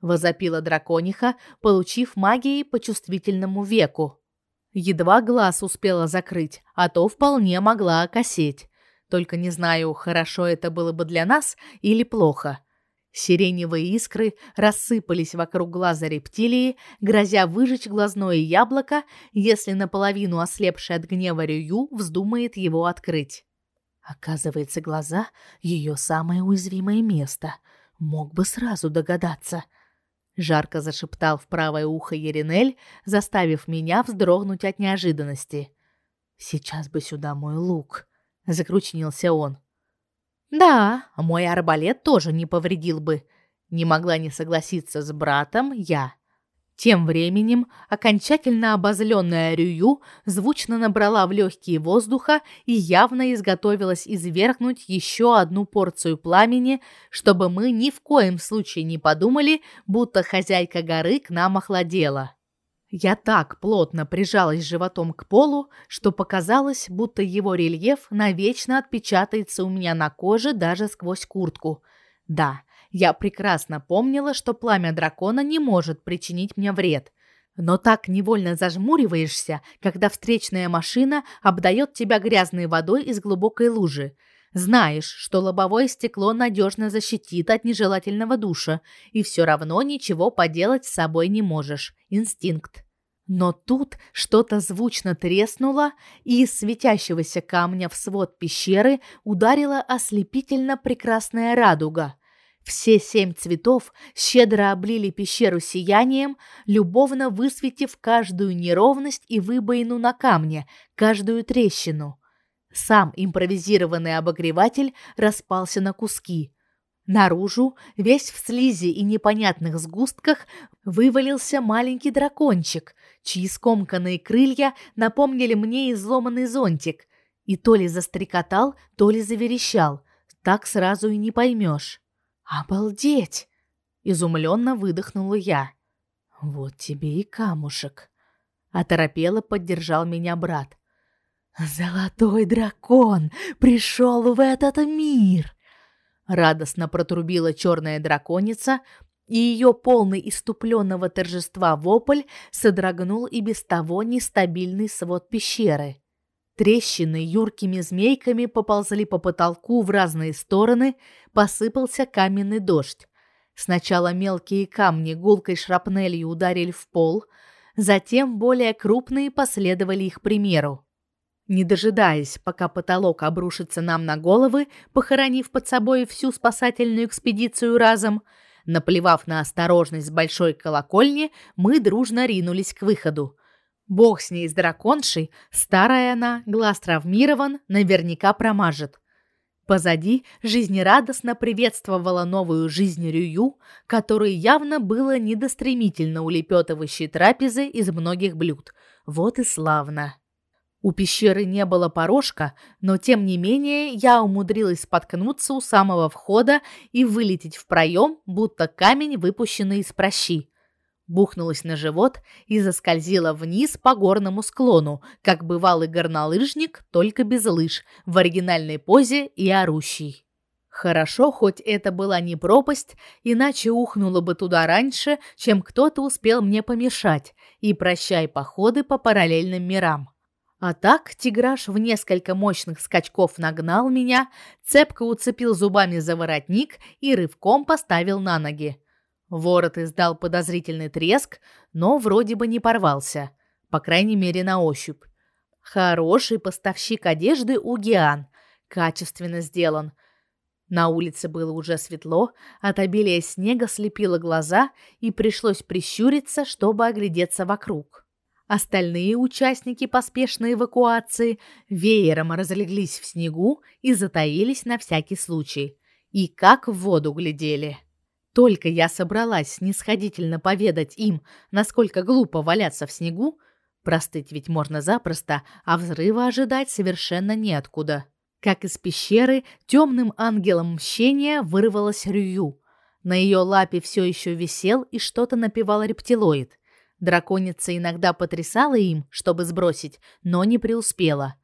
возопила дракониха, получив магией по чувствительному веку. Едва глаз успела закрыть, а то вполне могла окосеть. Только не знаю, хорошо это было бы для нас или плохо. Сиреневые искры рассыпались вокруг глаза рептилии, грозя выжечь глазное яблоко, если наполовину ослепший от гнева Рюю вздумает его открыть. Оказывается, глаза ее самое уязвимое место. Мог бы сразу догадаться жарко зашептал в правое ухо Еринель, заставив меня вздрогнуть от неожиданности. Сейчас бы сюда мой лук, закручнился он. Да, мой арбалет тоже не повредил бы. Не могла не согласиться с братом я. Тем временем окончательно обозленная Рюю звучно набрала в легкие воздуха и явно изготовилась извергнуть еще одну порцию пламени, чтобы мы ни в коем случае не подумали, будто хозяйка горы к нам охладела. Я так плотно прижалась животом к полу, что показалось, будто его рельеф навечно отпечатается у меня на коже даже сквозь куртку. Да, я прекрасно помнила, что пламя дракона не может причинить мне вред. Но так невольно зажмуриваешься, когда встречная машина обдает тебя грязной водой из глубокой лужи. Знаешь, что лобовое стекло надежно защитит от нежелательного душа, и все равно ничего поделать с собой не можешь. Инстинкт. Но тут что-то звучно треснуло, и из светящегося камня в свод пещеры ударила ослепительно прекрасная радуга – все семь цветов щедро облили пещеру сиянием, любовно высветив каждую неровность и выбоину на камне, каждую трещину. Сам импровизированный обогреватель распался на куски. Наружу, весь в слизи и непонятных сгустках, вывалился маленький дракончик, чьи скомканные крылья напомнили мне изломанный зонтик, и то ли застрекотал, то ли заверещал. Так сразу и не поймешь. «Обалдеть!» — изумленно выдохнула я. «Вот тебе и камушек!» Оторопело поддержал меня брат. «Золотой дракон пришел в этот мир!» Радостно протрубила черная драконица, и ее полный иступленного торжества вопль содрогнул и без того нестабильный свод пещеры. Трещины юркими змейками поползли по потолку в разные стороны, посыпался каменный дождь. Сначала мелкие камни гулкой шрапнелью ударили в пол, затем более крупные последовали их примеру. Не дожидаясь, пока потолок обрушится нам на головы, похоронив под собой всю спасательную экспедицию разом, наплевав на осторожность большой колокольни, мы дружно ринулись к выходу. Бог с ней с драконшей, старая она, глаз травмирован, наверняка промажет. Позади жизнерадостно приветствовала новую жизнь Рюю, которой явно было недостремительно улепетывающей трапезы из многих блюд. Вот и славно. У пещеры не было порожка, но тем не менее я умудрилась споткнуться у самого входа и вылететь в проем, будто камень, выпущенный из прощи бухнулась на живот и заскользила вниз по горному склону, как бывалый горнолыжник, только без лыж, в оригинальной позе и орущий. Хорошо, хоть это была не пропасть, иначе ухнула бы туда раньше, чем кто-то успел мне помешать, и прощай походы по параллельным мирам. А так Тиграш в несколько мощных скачков нагнал меня, цепко уцепил зубами за воротник и рывком поставил на ноги. Ворот издал подозрительный треск, но вроде бы не порвался, по крайней мере на ощупь. Хороший поставщик одежды у Гиан, качественно сделан. На улице было уже светло, от обилия снега слепило глаза, и пришлось прищуриться, чтобы оглядеться вокруг. Остальные участники поспешной эвакуации веером разлеглись в снегу и затаились на всякий случай. И как в воду глядели. Только я собралась снисходительно поведать им, насколько глупо валяться в снегу, простыть ведь можно запросто, а взрыва ожидать совершенно неоткуда. Как из пещеры темным ангелом мщения вырвалась Рюю. На ее лапе все еще висел и что-то напевал рептилоид. Драконица иногда потрясала им, чтобы сбросить, но не преуспела.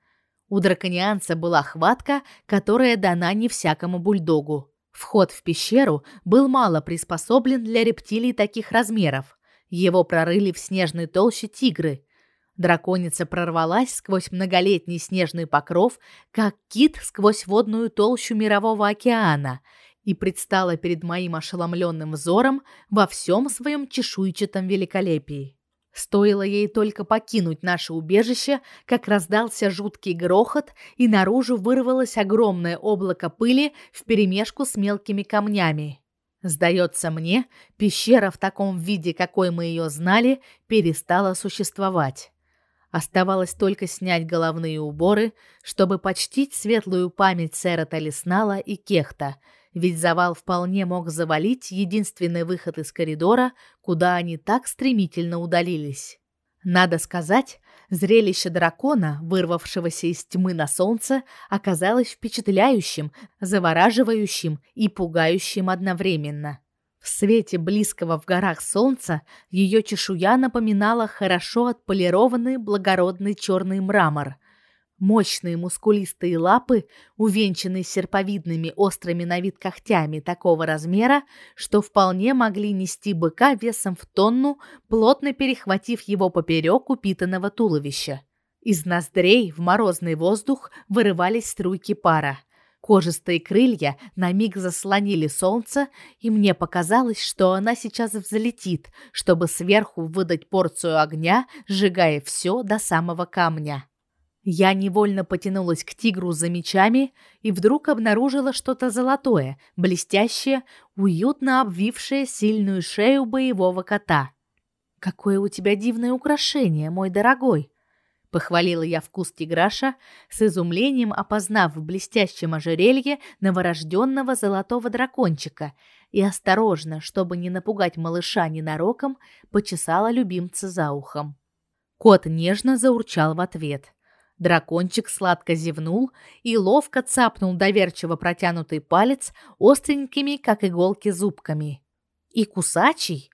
У драконианца была хватка, которая дана не всякому бульдогу. Вход в пещеру был мало приспособлен для рептилий таких размеров. Его прорыли в снежной толще тигры. Драконица прорвалась сквозь многолетний снежный покров, как кит сквозь водную толщу мирового океана, и предстала перед моим ошеломленным взором во всем своем чешуйчатом великолепии. Стоило ей только покинуть наше убежище, как раздался жуткий грохот, и наружу вырвалось огромное облако пыли вперемешку с мелкими камнями. Сдается мне, пещера в таком виде, какой мы ее знали, перестала существовать. Оставалось только снять головные уборы, чтобы почтить светлую память сэра Талиснала и Кехта — ведь завал вполне мог завалить единственный выход из коридора, куда они так стремительно удалились. Надо сказать, зрелище дракона, вырвавшегося из тьмы на солнце, оказалось впечатляющим, завораживающим и пугающим одновременно. В свете близкого в горах солнца ее чешуя напоминала хорошо отполированный благородный черный мрамор, Мощные мускулистые лапы, увенчанные серповидными острыми на вид когтями такого размера, что вполне могли нести быка весом в тонну, плотно перехватив его поперек упитанного туловища. Из ноздрей в морозный воздух вырывались струйки пара. Кожистые крылья на миг заслонили солнце, и мне показалось, что она сейчас взлетит, чтобы сверху выдать порцию огня, сжигая все до самого камня. Я невольно потянулась к тигру за мечами и вдруг обнаружила что-то золотое, блестящее, уютно обвившее сильную шею боевого кота. Какое у тебя дивное украшение, мой дорогой, похвалила я вкус тиграша, с изумлением опознав в блестящем ожерелье новорожденного золотого дракончика, и осторожно, чтобы не напугать малыша ненароком, почесала любимца за ухом. Кот нежно заурчал в ответ. Дракончик сладко зевнул и ловко цапнул доверчиво протянутый палец остренькими, как иголки, зубками. И кусачий?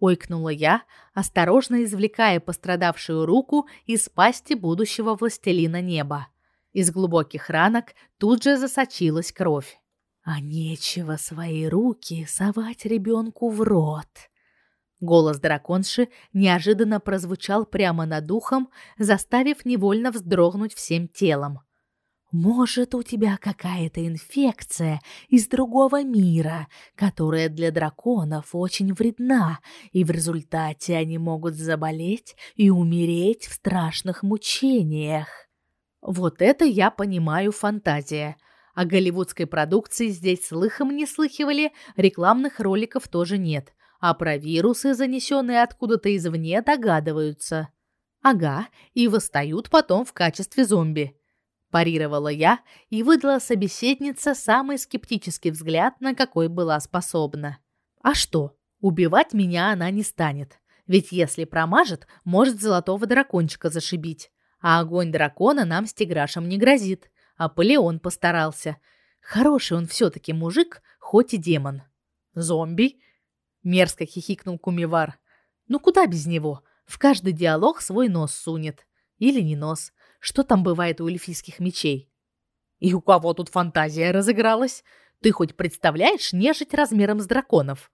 ойкнула я, осторожно извлекая пострадавшую руку из пасти будущего властелина неба. Из глубоких ранок тут же засочилась кровь. А нечего свои руки совать ребенку в рот. Голос драконши неожиданно прозвучал прямо над духом, заставив невольно вздрогнуть всем телом. Может, у тебя какая-то инфекция из другого мира, которая для драконов очень вредна, и в результате они могут заболеть и умереть в страшных мучениях. Вот это я понимаю фантазия. О голливудской продукции здесь слыхом не слыхивали, рекламных роликов тоже нет. А про вирусы, занесенные откуда-то извне, догадываются. Ага, и восстают потом в качестве зомби парировала я и выдала собеседнице самый скептический взгляд, на какой была способна. А что? Убивать меня она не станет. Ведь если промажет, может золотого дракончика зашибить. А огонь дракона нам с Тиграшем не грозит. Аполеон постарался. Хороший он все таки мужик, хоть и демон. Зомби? Мерзко хихикнул Кумивар. Ну куда без него? В каждый диалог свой нос сунет. Или не нос. Что там бывает у эльфийских мечей? И у кого тут фантазия разыгралась? Ты хоть представляешь нежить размером с драконов?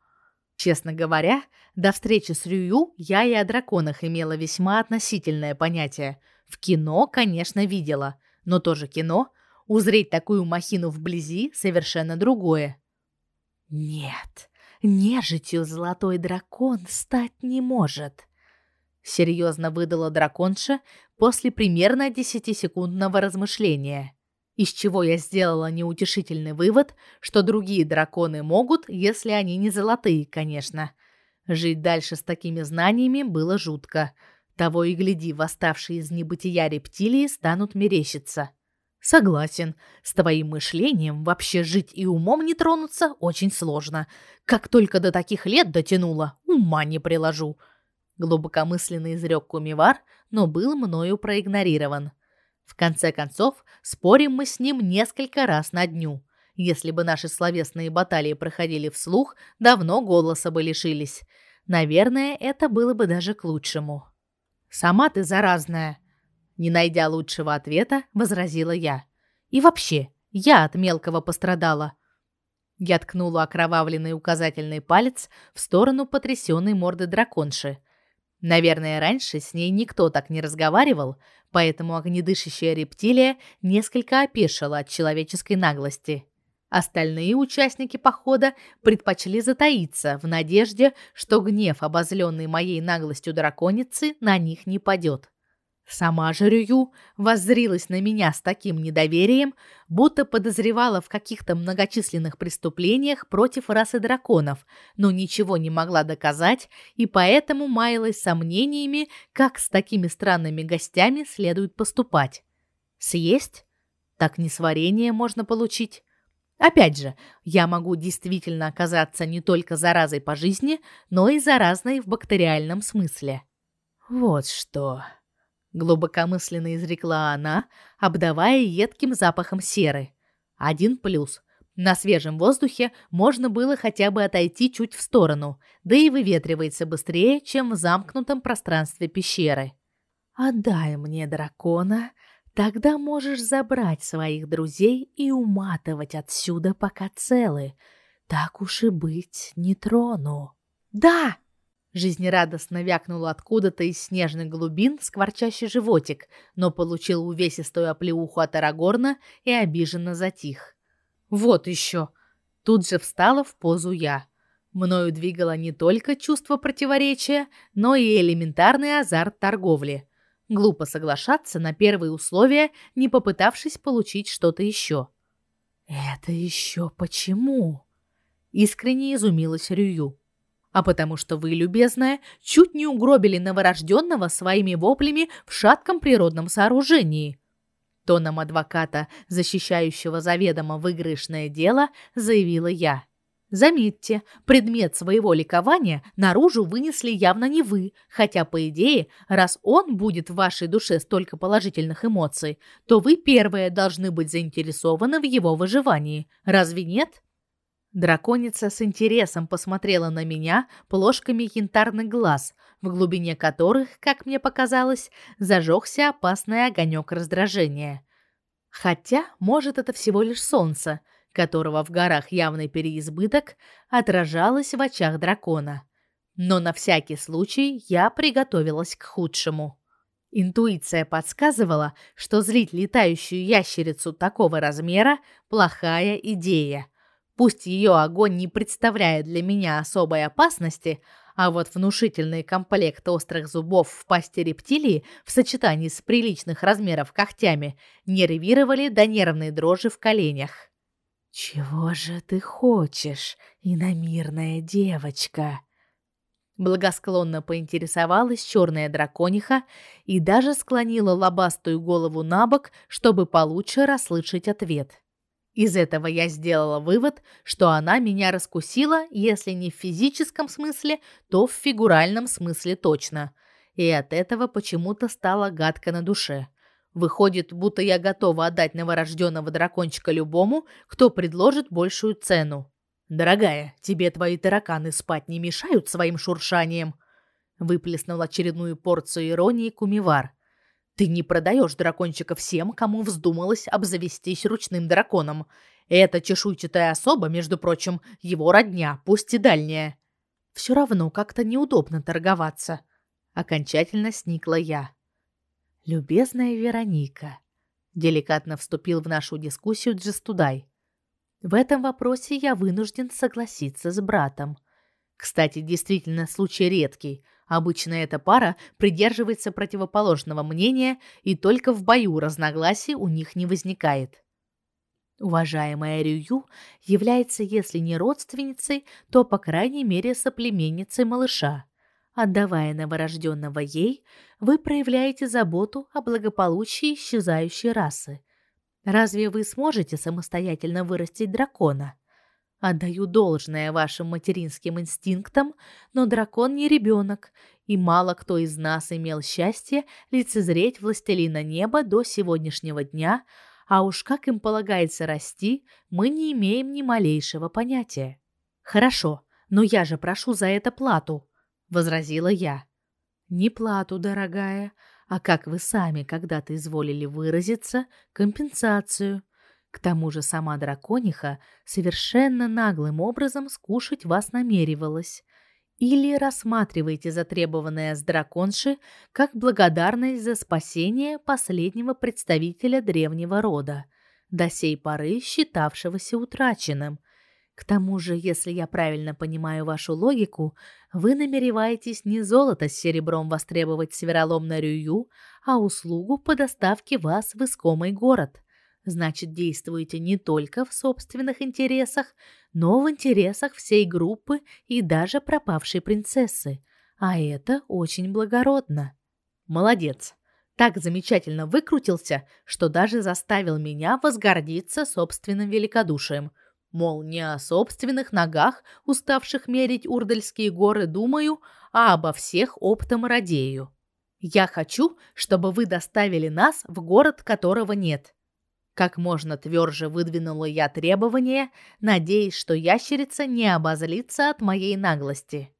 Честно говоря, до встречи с Рюю я и о драконах имела весьма относительное понятие. В кино, конечно, видела, но тоже кино. Узреть такую махину вблизи совершенно другое. Нет, нежитью золотой дракон стать не может серьезно выдала драконша после примерно десятисекундного размышления. Из чего я сделала неутешительный вывод, что другие драконы могут, если они не золотые, конечно. Жить дальше с такими знаниями было жутко. Того и гляди, восставшие из небытия рептилии станут мерещиться. Согласен, с твоим мышлением вообще жить и умом не тронуться очень сложно. Как только до таких лет дотянула, ума не приложу глубокомысленно изрек Кумивар, но был мною проигнорирован. В конце концов, спорим мы с ним несколько раз на дню. Если бы наши словесные баталии проходили вслух, давно голоса бы лишились. Наверное, это было бы даже к лучшему. Сама ты заразная, не найдя лучшего ответа, возразила я. И вообще, я от мелкого пострадала. Я ткнула окровавленный указательный палец в сторону потрясенной морды драконши. Наверное, раньше с ней никто так не разговаривал, поэтому огнедышащая рептилия несколько опешила от человеческой наглости. Остальные участники похода предпочли затаиться в надежде, что гнев, обозленный моей наглостью драконицы, на них не падет. Сама же Рюю воззрилась на меня с таким недоверием, будто подозревала в каких-то многочисленных преступлениях против расы драконов, но ничего не могла доказать и поэтому маялась сомнениями, как с такими странными гостями следует поступать. Съесть? Так несварение можно получить. Опять же, я могу действительно оказаться не только заразой по жизни, но и заразной в бактериальном смысле. Вот что глубокомысленно изрекла она, обдавая едким запахом серы. Один плюс. На свежем воздухе можно было хотя бы отойти чуть в сторону, да и выветривается быстрее, чем в замкнутом пространстве пещеры. Отдай мне дракона, тогда можешь забрать своих друзей и уматывать отсюда, пока целы. Так уж и быть, не трону. Да, Жизнерадостно вякнул откуда-то из снежных глубин скворчащий животик, но получил увесистую оплеуху от Арагорна и обиженно затих. «Вот еще!» Тут же встала в позу я. Мною двигало не только чувство противоречия, но и элементарный азарт торговли. Глупо соглашаться на первые условия, не попытавшись получить что-то еще. «Это еще почему?» Искренне изумилась Рюю а потому что вы, любезная, чуть не угробили новорожденного своими воплями в шатком природном сооружении. Тоном адвоката, защищающего заведомо выигрышное дело, заявила я. Заметьте, предмет своего ликования наружу вынесли явно не вы, хотя, по идее, раз он будет в вашей душе столько положительных эмоций, то вы первые должны быть заинтересованы в его выживании. Разве нет? Драконица с интересом посмотрела на меня плошками янтарных глаз, в глубине которых, как мне показалось, зажегся опасный огонек раздражения. Хотя, может, это всего лишь солнце, которого в горах явный переизбыток, отражалось в очах дракона. Но на всякий случай я приготовилась к худшему. Интуиция подсказывала, что злить летающую ящерицу такого размера – плохая идея. Пусть ее огонь не представляет для меня особой опасности, а вот внушительный комплект острых зубов в пасти рептилии в сочетании с приличных размеров когтями нервировали до нервной дрожи в коленях. «Чего же ты хочешь, иномирная девочка?» Благосклонно поинтересовалась черная дракониха и даже склонила лобастую голову на бок, чтобы получше расслышать ответ. Из этого я сделала вывод, что она меня раскусила, если не в физическом смысле, то в фигуральном смысле точно. И от этого почему-то стало гадко на душе. Выходит, будто я готова отдать новорожденного дракончика любому, кто предложит большую цену. «Дорогая, тебе твои тараканы спать не мешают своим шуршанием?» Выплеснул очередную порцию иронии Кумивар. «Ты не продаешь дракончика всем, кому вздумалось обзавестись ручным драконом. Эта чешуйчатая особа, между прочим, его родня, пусть и дальняя. Все равно как-то неудобно торговаться». Окончательно сникла я. «Любезная Вероника», — деликатно вступил в нашу дискуссию Джестудай. В этом вопросе я вынужден согласиться с братом. Кстати, действительно случай редкий. Обычно эта пара придерживается противоположного мнения, и только в бою разногласий у них не возникает. Уважаемая Рюю является, если не родственницей, то, по крайней мере, соплеменницей малыша. Отдавая новорожденного ей, вы проявляете заботу о благополучии исчезающей расы – Разве вы сможете самостоятельно вырастить дракона? Отдаю должное вашим материнским инстинктам, но дракон не ребенок, и мало кто из нас имел счастье лицезреть властелина неба до сегодняшнего дня, а уж как им полагается расти, мы не имеем ни малейшего понятия. Хорошо, но я же прошу за это плату, возразила я. Не плату, дорогая, а как вы сами когда-то изволили выразиться, компенсацию. К тому же сама дракониха совершенно наглым образом скушать вас намеревалась. Или рассматривайте затребованное с драконши как благодарность за спасение последнего представителя древнего рода, до сей поры считавшегося утраченным – к тому же, если я правильно понимаю вашу логику, вы намереваетесь не золото с серебром востребовать с вероломной Рюю, а услугу по доставке вас в искомый город. Значит, действуете не только в собственных интересах, но в интересах всей группы и даже пропавшей принцессы. А это очень благородно. Молодец. Так замечательно выкрутился, что даже заставил меня возгордиться собственным великодушием – Мол, не о собственных ногах, уставших мерить Урдальские горы, думаю, а обо всех оптом радею. Я хочу, чтобы вы доставили нас в город, которого нет. Как можно тверже выдвинула я требование, надеясь, что ящерица не обозлится от моей наглости.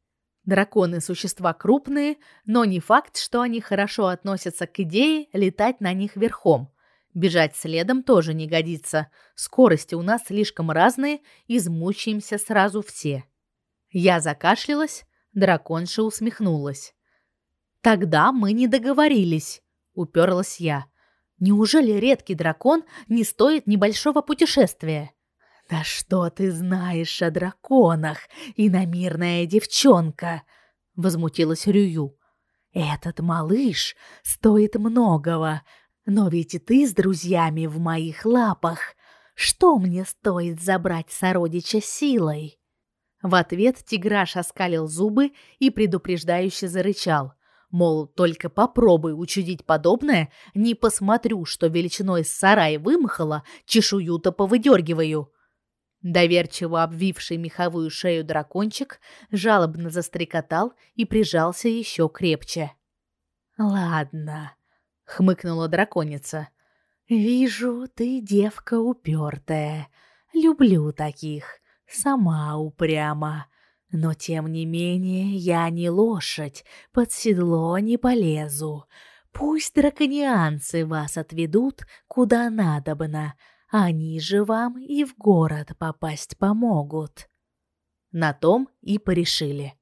Драконы – существа крупные, но не факт, что они хорошо относятся к идее летать на них верхом. Бежать следом тоже не годится. Скорости у нас слишком разные, измучаемся сразу все. Я закашлялась, драконша усмехнулась. Тогда мы не договорились, уперлась я. Неужели редкий дракон не стоит небольшого путешествия? Да что ты знаешь о драконах, иномирная девчонка, возмутилась Рюю. Этот малыш стоит многого, но ведь и ты с друзьями в моих лапах. Что мне стоит забрать сородича силой? В ответ тиграш оскалил зубы и предупреждающе зарычал. Мол, только попробуй учудить подобное, не посмотрю, что величиной с сарай вымахала, чешую-то повыдергиваю. Доверчиво обвивший меховую шею дракончик жалобно застрекотал и прижался еще крепче. «Ладно», хмыкнула драконица. Вижу, ты девка упертая. Люблю таких. сама упряма. Но тем не менее я не лошадь, под седло не полезу. Пусть драконианцы вас отведут куда надобно, они же вам и в город попасть помогут. На том и порешили.